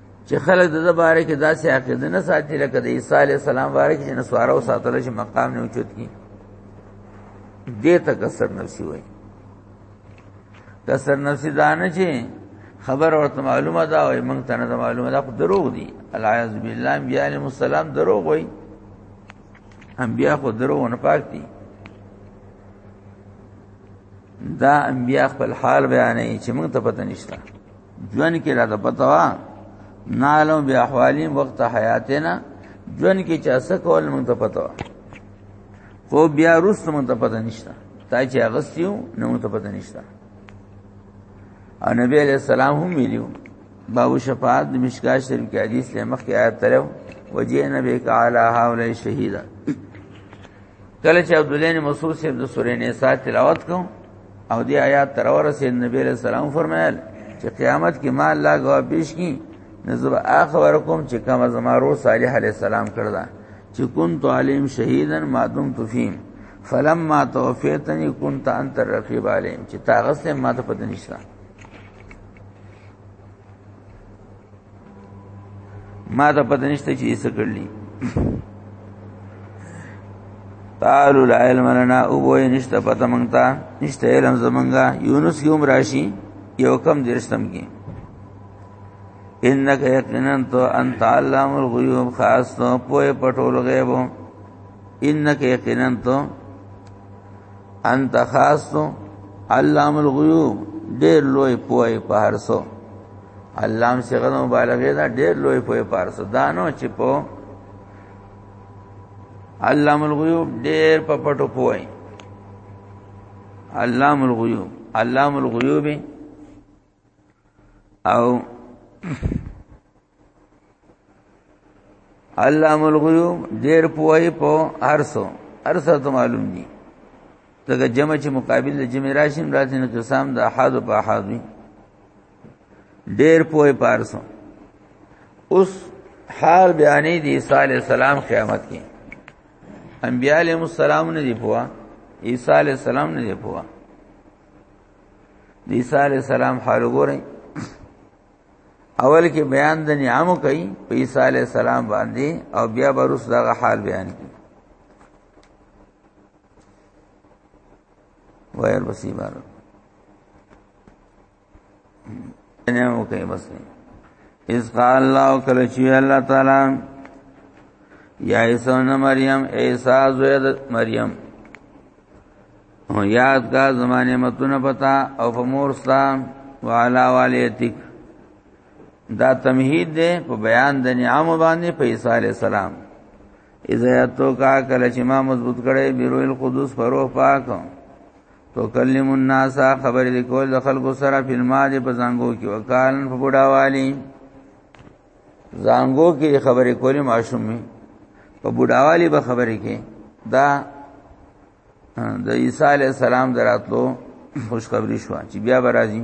چې خلک د زباره کې داسې عقیده نه ساتي لکه د عیسی علی السلام باره کې نه سواره او ساتل شي مقام نه اوچت کی دې تکسر نفسي وای کسر نفسي دانه چې خبر ورته معلومه ده او موږ ته نه معلومه ده خو دروغ دي العیاذ بالله انبیاء علیهم السلام دروغ وای انبیاء خو دروغ نه پاک دي دا انبیاء خپل حال بیانې چې موږ ته پته نشته ژوند کې را ده پته وا نالم بیا حوالی وخت حیاتنا ژوند کې چا څه کول مونږ ته پته وا خو بیا روس مونږ ته پته نشته تا چې اغستیو نو مونږ ته پته نشته او نبی علیہ السلام هم ویلو باب شفاعت د مشکا شریف کې حدیث له مخ کې آیات تلو وجه نبی کا علی هاولای شهیدا کله چې عبد الله بن مسعود صاحب د سورې نساء تلاوت کوم او دې آیات تر ورسې نبی علیہ السلام فرمایل چې قیامت کې ما الله غوا پیش کی نزب اخبر کوم چې کما زمارو صالح علیہ السلام کړل چې كنت علیم شهیدا ما دمت فیم فلما توفیتنی كنت انت الرقیب علیم چې تاغسه ما ته پدې نشته ما ته پته نشته چې څه کړلی قالو لا علم لنا او بو نشته پته مونږ ته نشته علم زمونږه یونس یوم راشي یو کم درشتم کې انک یقینا تو انت علام الغیوب خاص تو پوهه پټول غیب انک یقینا تو انت خاص تو علام الغیوب ډیر لوی پوهه په هر څه علام صيغه مبالغه دا ډېر لوی په پارس دانو چې په علام الغيوب ډېر په پټو پوي علام الغيوب علام الغيوب او علام الغيوب ډېر پوي په ارسو ارسه ته معلوم دي دغه جمع چې مقابل د جمع راشم راځي نو قسم د احاد په احاد وي ډیر پوه پارسو اوس حال بیانې دی عیسی علی السلام قیامت کې انبیاء علیهم السلام نه دی پوه عیسی علی السلام نه دی پوه عیسی علی السلام حال وګورئ اول کې بیان د نعمو کوي په عیسی علی السلام باندې او بیا بروس دغه حال بیان کوي وایي بسیبار نه مو کوي بس اس قال الله کله چې الله تعالی یا عیسی نو مریم عیسی زوید مریم یاد کا زمانه متونه پتا او فمورستا وعلى والدتک دا تمهید ده په بیان د نعام باندې په عیسی علی السلام اذا تو کا کله چې ما مضبوط کړي بیرو القدس فروح پاک تکلم الناس خبر لیکول د خلکو سره په مال په زنګو کې وکالن په بډاوالي زنګو کې خبرې کولې ماشوم می په بډاوالي به خبرې کې دا د عیسی علی السلام دراتلو خوشخبری شو چې بیا به راځي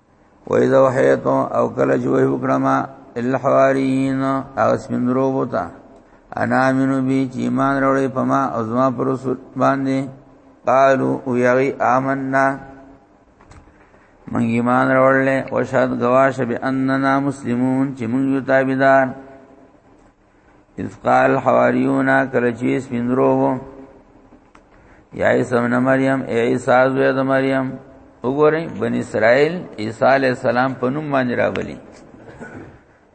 و اذا وحیت او کله جو وکړم الا حوارین او سپندرو بوتا انا منو بی چې ایمان راوړې پما او زما پر رسول باندې قالو او یغی آمنا من ایمان راوړل او شاد گواش به اننا مسلمون چې مونږ یو تابعدار اذ قال حواریون کله چې سپیندرو وو یا عیسی ابن مریم عیسی زوی د مریم وګورئ بنی اسرائیل عیسی علی السلام په نوم باندې راولي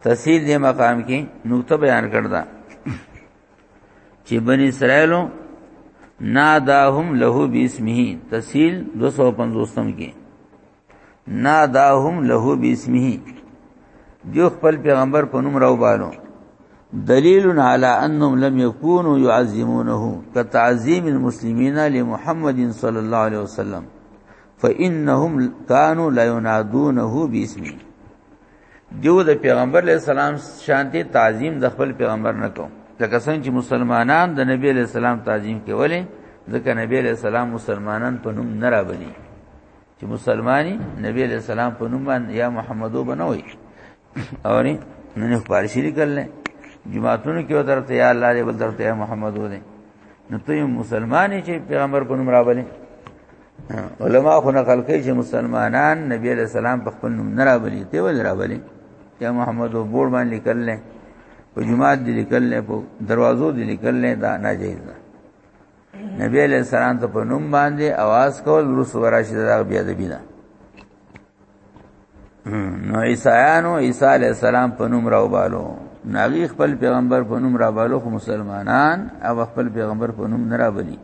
تفصیل دې مقام کې نقطه بیان کړدا چې بنی اسرائیلو ناداهم له باسمه تفصیل 250 کې ناداهم له باسمه جو خپل پیغمبر په نوم راو بالو دلیل علی انهم لم یکونوا يعظمونه كتعظیم المسلمین لمحمد صلی الله علیه وسلم فانهم كانوا لا ينادونه باسمه جو د پیغمبر علیہ السلام شانتی تعظیم د خپل پیغمبر نه کو لکه څنګه چې مسلمانان د نبی علیہ السلام تعظیم کوي ځکه نبی علیہ السلام مسلمانان په نوم نه را بني چې مسلمانی نبی علیہ السلام په نوم باندې یا محمدو بنوي او نه نه فارسی لیکل نه جماعتونو کې درته یا الله دې بل درته یا محمدو دې نو ته مسلمانې چې پیغمبر په نوم راولې علما خو نه خلک چې مسلمانان نبی علیہ السلام په خپل نوم نه راولي ته ول راولي یا محمدو بور باندې لیکل نه په جماعت دې لیکل نه په دروازو دې لیکل نه دا ناجیز ده نبی علیہ السلام ته په نوم باندې आवाज کول رسو راشد دا بیا د بنا نو عیسایانو عیسی علیہ السلام په نوم راوبالو ناغي خپل پیغمبر په نوم راوبالو خو مسلمانان او خپل پیغمبر په نوم نه راوبلی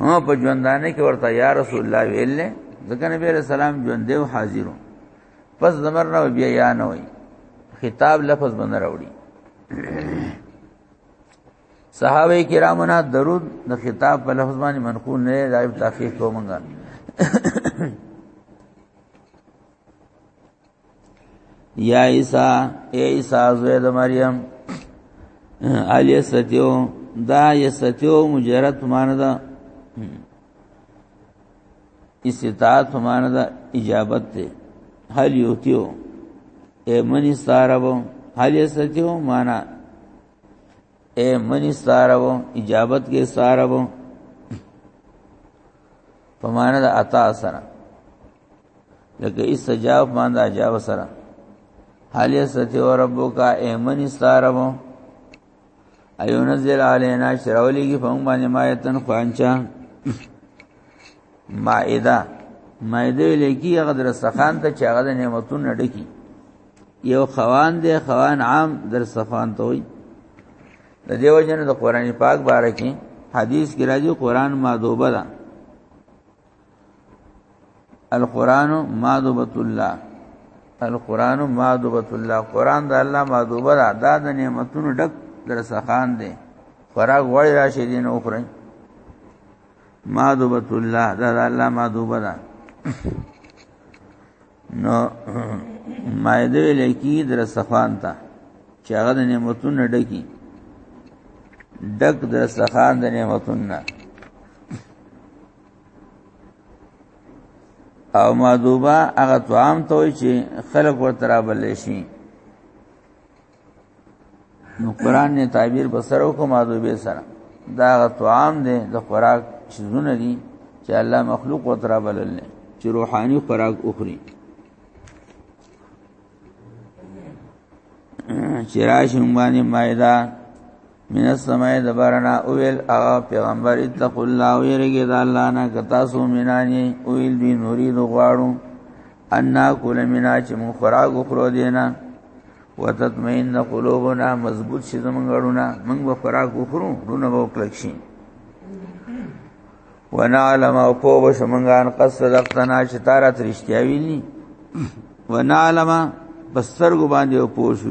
هو په ژوندانه کې ورته یا رسول الله ویل ځکه نبی علیہ السلام ژوند دیو حاضرو پس زمر نه بیا یا نه وي خطاب لفظ باندې راوړي صحابه کرامو نه درود د خطاب په لفظ باندې منقول نه دی دایو تحقیق کومنګا یا عیسی ای عیسی زوی د مریم علی ستیو دا یستیو مجرد مان ده استطاعت مان ده اجابت ته هل یوتیو ای منی ساربو هل یستیو معنا اے منی ساره وو اجابت کې ساره وو په معنا د عطا سره لکه استجاب باندې اجاب سره حال یستی و ربک ایمن استارمو ایو نزل علینا شراولی کی فهم باندې مایتن خوانچا مائده مائده لکی هغه در سخان ته چې هغه نعمتونه ډکی یو خوان دی خوان عام در صفان ته وي د دیو جن د قران پاک باره کې حدیث کې راځي قران ما دوبه ده القران ما دوبت الله القران ما دوبت الله قران د الله ما دوبه ده دا د نعمتونو ډک در صفان دی خوراک وړي راشي دین او خوري ما دوبت الله دا د الله ما دوبه ده نو مایده لکی در سخان تا چې هغه د نعمتونو ډکی ډک در سخان د نعمتونو او مادوبه هغه طعام ته چې خلق ورته را بلې شي نو قران نه تعبیر بسر او کوم ادو به سره دا طعام دی د خوراک شزونه دي چې الله مخلوق و تر بلل چې روحاني خوراک اخري چې راشم باندې مایده من السماء دبرنا اویل اغا پیغمبر اتق الله ویرګی د الله نه کتا سو مینانی اویل دی نوری دو غواړو ان کول مینا چې مون خوراک خورو دینا وتطمئن قلوبنا مضبوط شي زمونږ غړونه مونږ به خوراک خورو رونه به کلک شي ونعلم او پوه شمنګان قص صدقتنا چې تارا ترشتیا ویلی ونعلم بسرګو باندې او پوه شو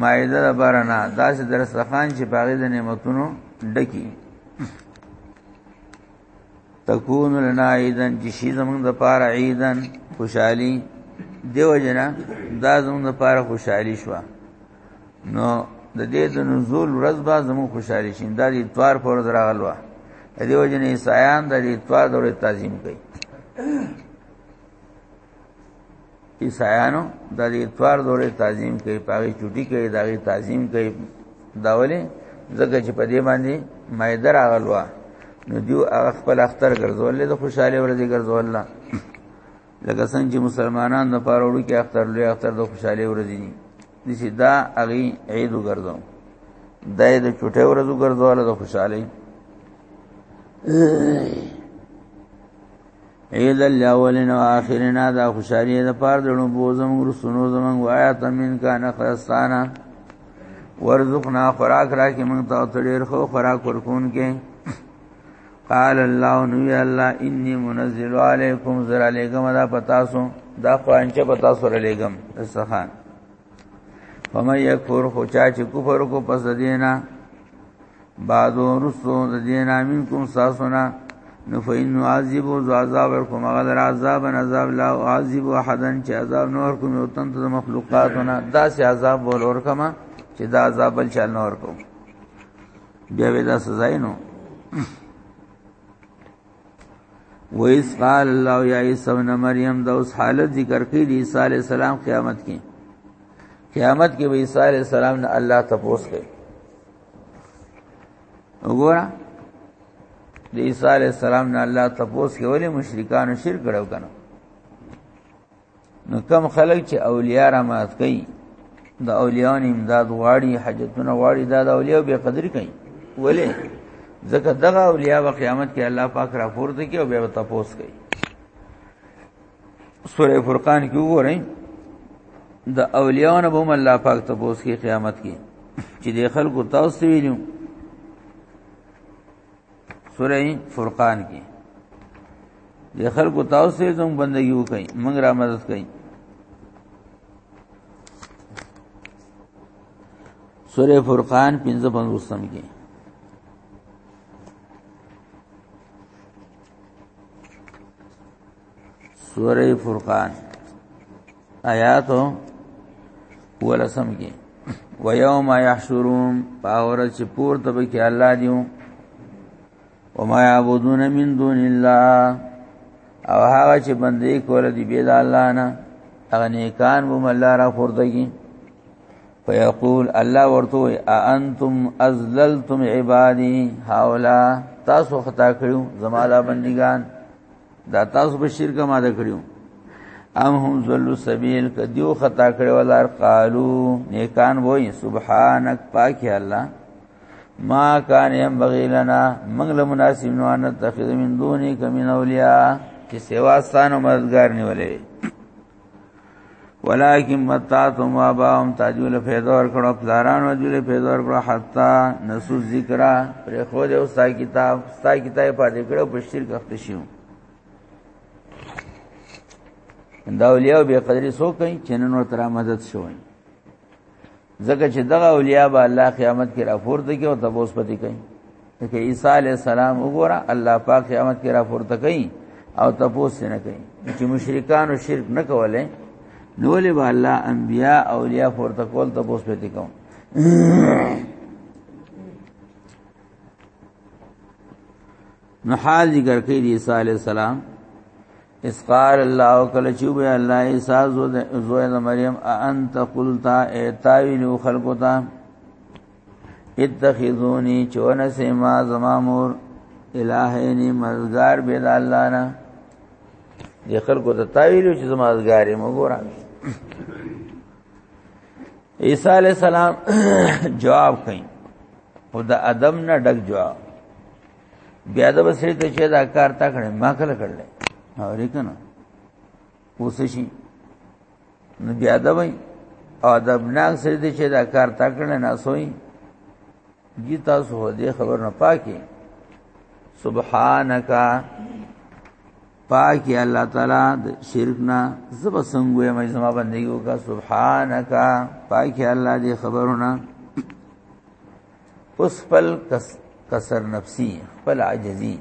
مایده د بارنا داسې درستخان چې باغې د نعمتونو ډکی تکون لنا عیدن چې شي زمونږ د پاره عیدن خوشحالي دیو جنا دا زمونږ د پاره خوشحالي شو نو د دې د نزول ورځ به زموږ خوشحالي شي دا د اتوار پر ورځ راغلوه دیو جنا عیسایان د اتوار د ورځ تعظیم کوي عیسایانو د دې اتوار دورې تعظیم کوي پاغي چټي کوي دغه تعظیم کوي داولې ځکه چې په دې باندې مایده راغلوا نو دیو هغه خپل اختر ګرځول د خوشاله ورځې ګرځول نه لکه څنګه چې مسلمانان د پاره وړو کې اختر لوی اختر د خوشاله ورځې دي د سیدا اغي عید وګرځو دای د چټه ورځو ګرځول د خوشاله اید الاولین و آخرین دا خوشحالی دا پار دلون بوزم ورسونو زمان و آیات من کان خستانا ورزقنا خوراک را کې مونږ ته تړیر خو خوراک ورکون کې قال الله نو یا الله انی منزل علیکم زر علیکم دا پتاسو دا قران چې پتاسو علیکم استخان فمن یکفر خو چا چې کفر کو پس دینا بعد ورسو د دین امین کوم ساسونا نو فین عذاب و عذاب کوم غلر عذاب عذاب لا عذاب احدن چې عذاب نور کوم او تن ته مخلوقاتنا داسې عذاب بول اور کما چې دا عذاب بل چل نور کوم بیا ودا سزا نو ویس قال الله یا عیسی ابن مریم دا اوس حالت ذکر کړي دی عیسی علی السلام قیامت کې قیامت کې به عیسی علی السلام نه الله تپوس کوي وګوره د عیسی علی السلام نه الله تپوس کې ولې مشرکان شرک کړو کنه نو کم خلک چې اولیاء را مات کوي د اولیاء امداد غواړي حاجتونه غواړي دا د اولیاء به قدر کوي ولې ځکه دغه اولیاء په قیامت کې الله پاک را پورته کوي او به تپوس کوي سوره فرقان کې وګورئ د اولیاءونو به الله پاک ته پوس کې قیامت کې چې د خلکو تاسو ویلو سوره فرقان کې د خلکو تاسو زموږ بندگی وکړي موږ را مدد کړي سوره فرقان 55 کې سوره فرقان آیات ولسم کې ويوم يحشرون باور چې پور ته به کې الله دیو وما يعبدون من دون الله او هغه چې بندې کول دي بيد الله نه هغه نیکان به الله را خوردګي فیقول الله ورته وي انتم ازللتم عبادي هاولا تاسو خطا کړو زمالا بندگان دا تاسو به شرک ما ده کړیو ام هم ذل سبیل کدیو خطا کړي ولار قالو نیکان وای سبحانك پاک الله ما کان یم بغیلنا منګل مناسب نو ان تخذ من دونی کمن اولیاء چې سوا ستانو مددگار نیولې ولکن متاتم واباهم تاجول فیدور کړه پلاران وجول فیدور کړه حتا نسو ذکر پر خو دې اوستا کتاب ستا کتاب پاتې کړه په شرک اخت شیو دا اولیاء به قدرې سو کوي چې نن ورته مدد شوی ځکه چې دغه اولیاء به الله قیامت کې راپورته کوي او تبوس پتی کوي ځکه عیسی علی السلام وګوره الله پاک قیامت کې راپورته کوي او تبوس نه کوي چې مشرکان او شرک نه کوله نو له به الله انبیا اولیاء پورته کول تبوس پتی کوي نو حال ذکر کوي عیسی علی السلام اس قال الله کله چې وی الله عیسی زوی د مریم انت قلتا ایتاوی لو خلقتا اتخذونی چون سما زما مور الہین مزگار بيد الله نه دې خلکو ته تاویل چې زما مزګارې مو ګورا عیسی علی السلام جواب کئ او د ادم نه ډک جواب بیا د وسې ته چې دا کار تا کړې ما کله کړل او ریکنه اوس شي نو بیا دا وای او ادب ناک سره دې چې دا کار تا کړل نه سوئی جی تاسو دې خبر نه پاکي سبحانك پاکي الله تعالی د شرک نه زب څنګه مې زما بندګي وکا سبحانك پاکي الله دې خبرونه اوس خپل کسر نفسي خپل عجزي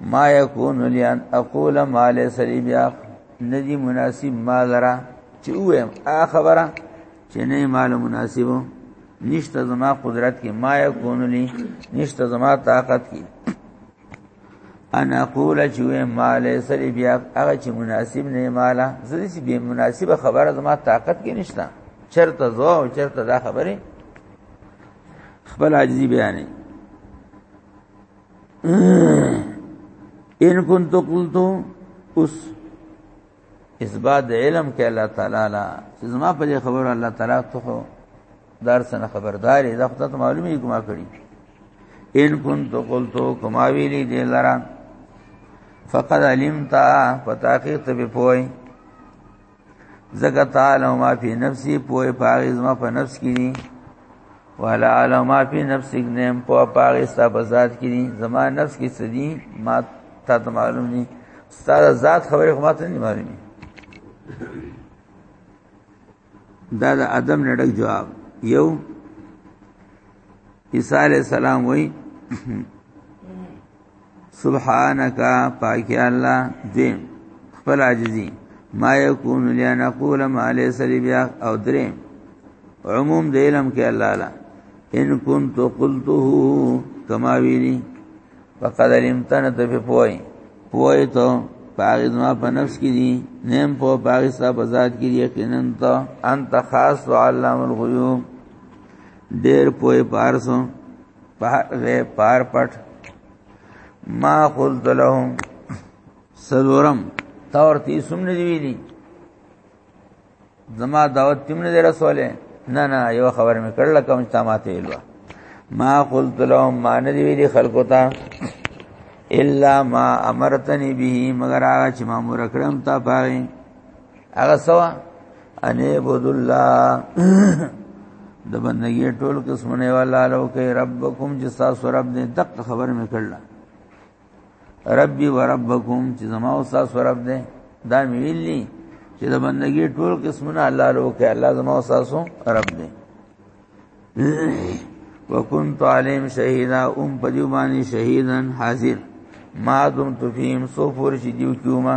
ما يكون لي ان اقول ما ليس لي بيا ندي مناسب ما لرا چې وایم ا خبره چې نه مال مناسبو نشته زما قدرت کې ما يكون لي نشته زما طاقت کې انا قول چې ما ليس لي بیا هغه چې مناسب نه مالا زړه چې به مناسبه خبره زما طاقت کې نشته چرته زو او چرته دا خبره خپل عاجزي بیانې ان كنت قلت اس اثبات د علم کې الله تعالی لا چې زما په دې خبره الله تعالی ته خو دار سره خبردار دی دا خدای ته معلومه کومه کړی ان كنت قلت كما ویلی دې لرا فقد علمت فتاقی ته به پوي زګه تعالی ما فی نفسی پوي پاغي زما په نفس کې دي ولا علم ما فی نفسک نیم په پاره ستا په ذات کې دي زما نفس کې څه دي ما تا ته معلوم دي ستا ذات خبره خو ما ته نه معلومي دا د ادم نړک جواب یو عیسی علی السلام وای سبحانك پاکي الله دې خپل عاجزي ما يكون لي نقول ما ليس لي بيا او درې عموم د علم کې الله لا ان كنت قلته كما ویلی فقد علمتنا ته په پوي پوي ته پاغ زما په نفس کې دي نیم په پاغ ستا په ذات کې دي یقینا ته انت خاص علام الغیوب ډېر پوي پارسو پاره پار پټ ما قلت لهم سلورم تور تی سم نه دی ویلی زما دعوت تیم نه رسوله نه نه یو خبر مې کړل کوم چې ما ته ویلو ما قلت لهم ما نه دی ویلی خلکو ته الا ما امرتنی به مگر هغه چې ما مور کړم تا پاره هغه سوا ان عبد الله د بندگی ټول قسمونه والا لو کوي ربکم چې تاسو رب دې دق خبر مې کړل ربي وربکم چې زما او تاسو رب دې دا مې ویلي چې د بندگی ټول قسمونه الله لو کوي الله زما او تاسو رب دې وکنت علیم شهیدا ام پدیوبانی شهیدن حاضر ما دم تفیم سو پور چې دیو کیوما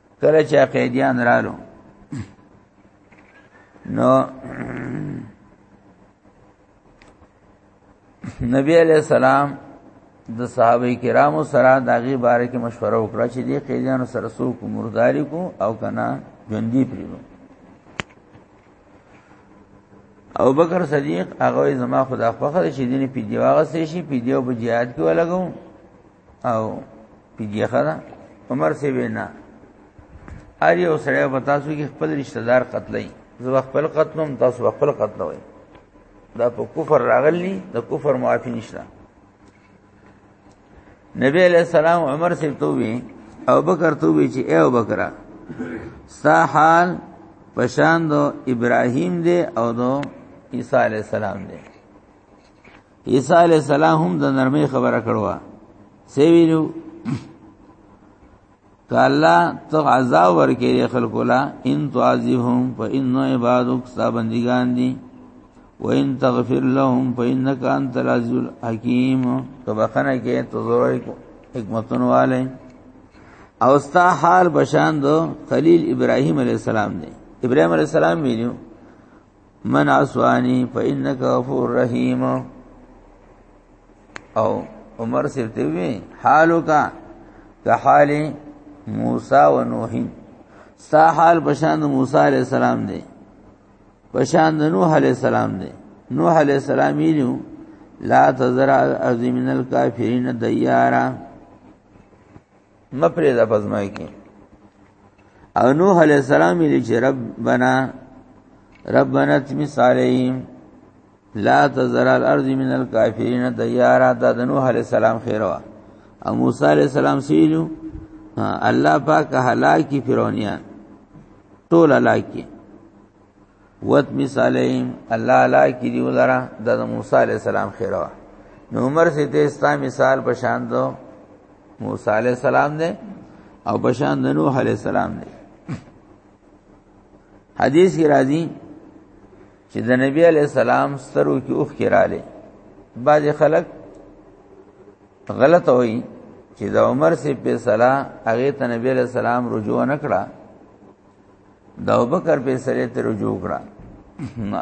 کله چې قیدیان رالو نو نبی علیہ السلام د صحابه کرامو سره داغي باره کې مشوره وکړه چې دې قیدیانو سره سو کو مرداري کو او کنا ژوندۍ پریو او بکر صدیق هغه زما خدا فخر چې دې په دیواغه سې شي په دیو په jihad کې ولګو او پیږي خره عمر سی وینا ار یو سړی په تاسو کې خپل رشتہ دار قتلای زو خپل قتلوم تاسو خپل قتلوي دا په کفر راغلی د کفر معافی نشته نبی علیہ السلام عمر سی تو وی او بکر تو وی چې او بکرا ستا حال پشان دو ابراهیم دی او دو عیسی علیہ السلام دی عیسی علی السلام هم د نرمۍ خبره کړو سی ویلو کالا تو عذاب ورکې خلکو لا ان تعذبهم فإن عبادك سابندگان دي وان تغفر لهم فإنك انت العزيز الحكيم کبخنه کې تو زور حکمتون والے او ستا حال بشان دو خلیل ابراهیم علیہ السلام دی ابراهیم علیہ السلام ویلو من عصانی فإنك غفور رحیم او عمر صرف ته وی حالو کا که حال موسی و نوح ستا حال بشان موسی علیہ السلام دی بشان نوح علیہ السلام دی نوح علیہ السلام ویلو لا تزرع ارض من الكافرین دیارا مپرې د پزمای کې او نوح علی السلام یې چې ربنا ربنا تمس علیهم لا تزر الارض من الكافرین دیارا دا د نوح علی السلام خیروا او موسی علی السلام سیلو الله پاک هلاکی فرعونیان ټول هلاکی وت مثالیم الله لا کی دی ولرا د موسی علی السلام خیره نو عمر سي ته استا مثال په شان دو موسی علی السلام دی او په شان د نوح علی السلام دی حدیث کی راځي چې د نبی علی السلام سترو کې اوخ کې رااله بعض خلک غلط وایي چې د عمر سي په صلاح هغه ته نبی علی السلام رجوع نکړه دا ابوبکر په سره ته رجوع کړه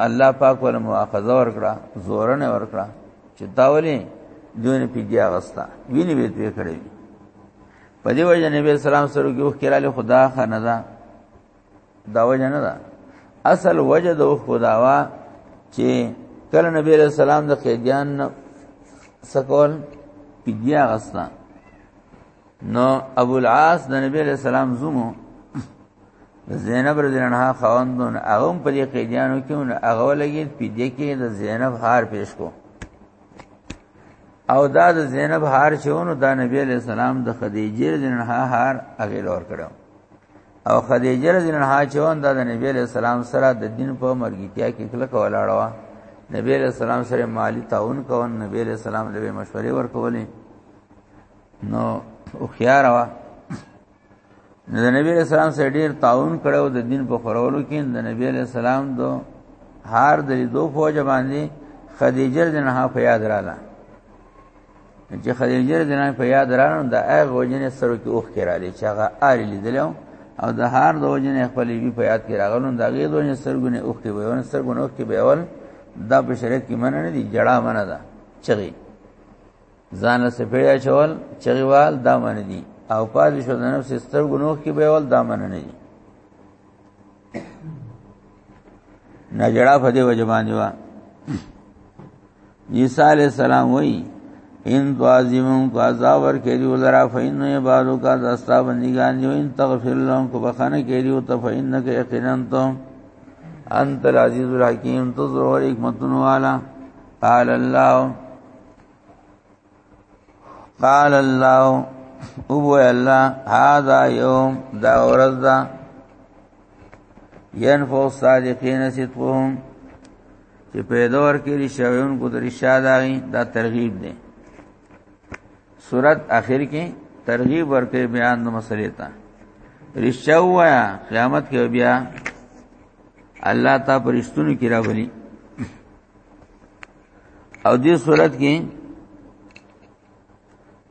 الله پاک ول مؤاخذه ور کړه زورنه ور کړه چې دا ولې دونه پیګیا غستا ویني به دوی کړی په دې وجه نبی اسلام سره کې وکړاله خدا خنه دا دا وجه نه ده اصل وجه د خداوا چې کله نبی علیہ السلام د قیدیان سکول پیګیا غستا نو ابو العاص د نبی علیہ السلام زومو زینب رضی الله عنها خوندون هغه په دې قیدیانو کې نو هغه ولګي په دې کې د زینب هار پیش کو او دا د زینب هار شونو دا نبی علیہ السلام د خدیجه رضی الله عنها هار هغه لور کړو او خدیجه رضی الله عنها چون دا د نبی علیہ السلام سره د دین په مرګتیا کې کله کولاړو نبی علیہ السلام سره مالی تعاون کوون نبی علیہ السلام له مشورې ورکولې نو او خيار وا د نبی علیہ السلام سره ډیر تعاون کړو د دین په خورولو کې د نبی علیہ السلام دو هار د دو فوج باندې خدیجه جنها په یاد رااله چې خدیجه جنها په یاد رااله د هغه وجنې سره کې اوخ کرا لې چې هغه آر لیدلو او د هار د وجنې خپل بي په یاد کې راغلو د هغه دوه سرګونه اوخ کې ویون سرګونه اوخ کې بیول دا په شریعت کې مننه دي جړه مننه ده چغي ځان له سپیړیا چول چغیوال دا من دي او پاتې شو د نفس ستر ګنوخ کې به ول دا من نه دي نه جړه په دې وجه باندې وا عیسی علی السلام وای ان تعظیمون کو عذاب ور کې دی ولرا فین نه بارو کا دستا بندگان جو ان تغفر لهم کو بخنه کې دی او تفینک یقینا تم انت العزیز الحکیم تزور حکمتون والا قال الله قال الله او بو الله هاذا یوم دا ورځ دا ينفو صادقین صدقهم چې پیدا ورکې رشاویون کو در شاداغي دا ترغیب دی صورت اخر کې ترغیب ورکې بیان د مسلې ته رشا وایا قیامت کې بیا الله تا پرشتونو کې راولي او دې صورت کې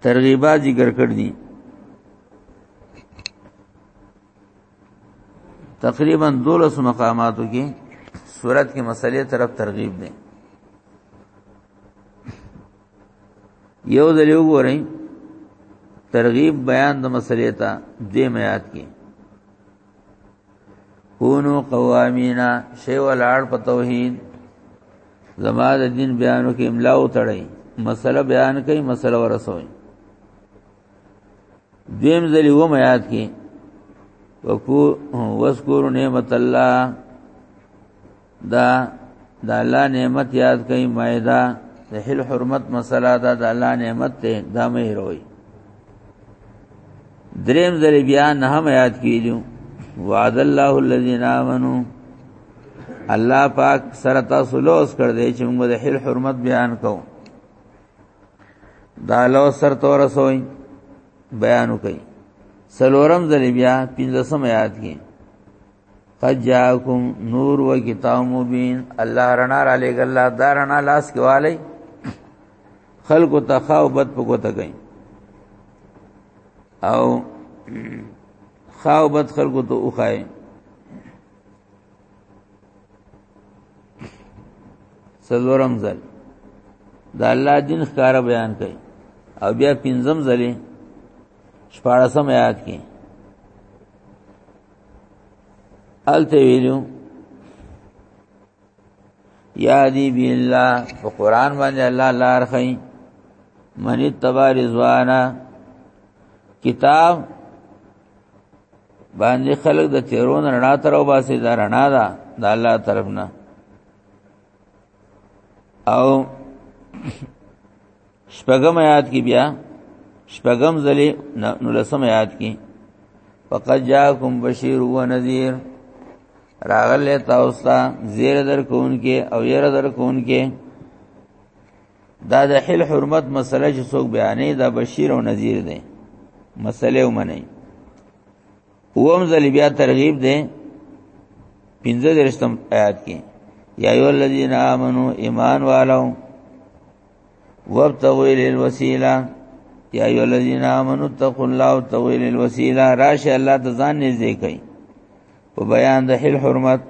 ترغیبات ذکر کړ دي تقریبا 12 مقاماتو کې صورت کې مسلې طرف ترغیب دي یو ځل وګورئ ترغیب بیان د مسلې ته دې میات کې کونو قوامینا شی ولاړ په توحید زما د دین بیانو کې املا او تړی مسله بیان کړي مسله ورسوي دیم ذلی و میات کې وکو وذکر نعمت الله دا د الله نعمت یاد کړئ مایده د حل حرمت مسله دا د الله نعمت ته دا مې هروي دریم ځل بیا نه هم یاد کیلو وعد الله الذين امنوا الله پاک سره تاسو لوس کړ دې چې موږ د حل حرمت بیان کوو دا لو سر تور سوئی بیانو کئی سلورم ذلی بیا پینزسم آیات کی قد جاءکم نور و کتاب مبین الله رنا را لګ الله دارنا لاس کواله خلق تخاوبت پکو تکای او خاوبت خلق ته اوخای سلورم زل دا الله دین ښکار بیان کړي او بیا پنځم زلې شپاړسم آیات کې الته ویلو یا دی بی الله په قران باندې الله لار خي من تبع رضوانا کتاب باندې خلق د تیرون رڼا تر او باسي دا رڼا ده د الله طرف نه او شپږم آیات کې بیا شپږم ځلې نو لسم آیات کې فقط جاءکم بشیر و نذیر راغله تاسو ته زیر در کون کې او ير در کون کې دا د حل حرمت مسله چې څوک بیانې دا بشیر او نذیر دی مسله ومني اوم ځل بیا ترغیب ده پنځه درشتم آیات کې یا ایو الذین آمنو ایمان والو وابتغوا الی الوسیله یا ایو الذین آمنو اتقوا الله وابتغوا الی الوسیله راشه الله ته ځان نږدې کړئ په بیان د حل حرمت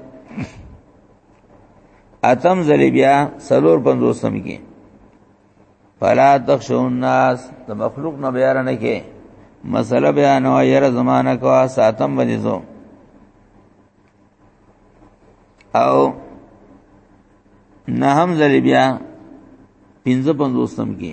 اتم ځل بیا سلور پنځوسم کې فلا تخشوا الناس د مخلوق نه بیان نه کې مسله بیان او ير زمانہ کو ساتم بنځو او نه هم ذری بیا 55 کې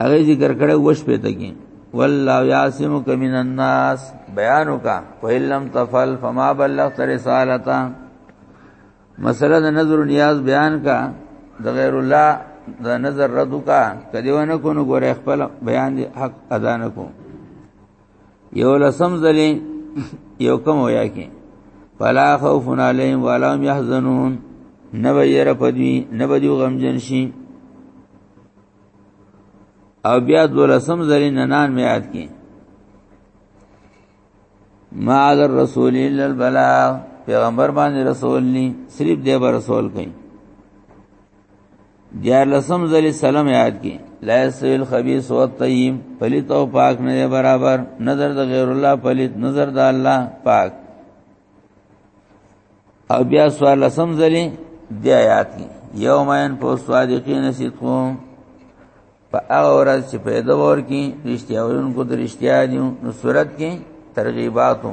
هغه ذکر کړه وش په تګي والله یاسمک من الناس بیانو کا فیلم تفل فما بلغت رسالتا مسله د نظر نیاز بیان کا د غیر الله د نظر رد کا کدیونه کو نو ګوره خپل بیان دی حق ادا نه کو یو لسم ځلې یو کم ویا کې فلا خوف علیهم ولا هم يحزنون نه به یې رپدوی نه به دی غمجن شي او بیا دولسم ځلې ننان میات کې ما اگر رسول الا البلاغ پیغمبر باندې رسول ني صرف دی به رسول کوي دیار لسم زلی سلام یاد کی لا یسوی الخبیث و الطیب پلیت او پاک نه برابر نظر د غیر الله پلیت نظر د الله پاک او بیا سوال لسم زلی دی آیات کی یوم ان پو صادقین صدقو په هغه ورځ چې پیدا ور کی رښتیا ویونکو د رښتیا دی نو صورت کې ترغیباتو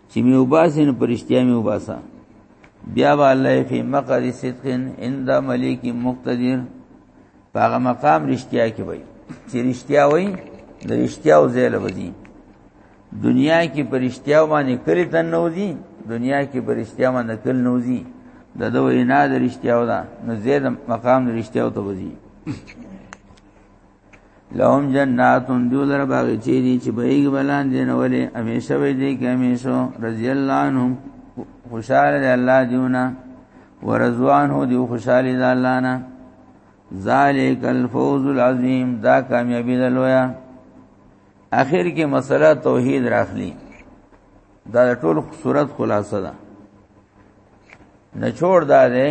چې می وباسي نو پرشتیا می وباسا بیا با الله فی مقر صدق عند ملک مقتدر پاغه مقام رشتیا کې وای چې رشتیا وای د رشتیا او زیل ودی دنیا کې پرشتیا باندې کلی تن نوځي دنیا کې پرشتیا باندې کل نوځي د دوی نه د رشتیا ودا نو زید مقام د رشتیا او توځي لهم جنات دولر باغ چی دی چې بیګ بلان دین ولې همیشه وې دي کې همیشه رضی الله عنهم خوشاله دی الله دیونه ورزوان هو دی خوشاله دی الله نه ذالک الفوز العظیم دا کامیابی ده لویا اخر کې مسله توحید راخلی دا ټول صورت خلاصه ده نه چور دا دی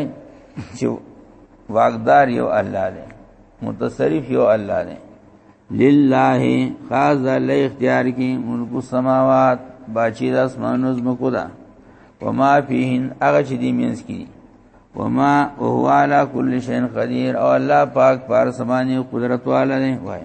چې واقدار یو الله دی متصرف یو الله دی لله خاص له اختیار کې ملک السماوات باچی د اسمانو زمکو ده وما فيهن هغه چې دی مینس کې وما هو على كل شيء قدير او الله پاک پر سمانه قدرت والا نه وای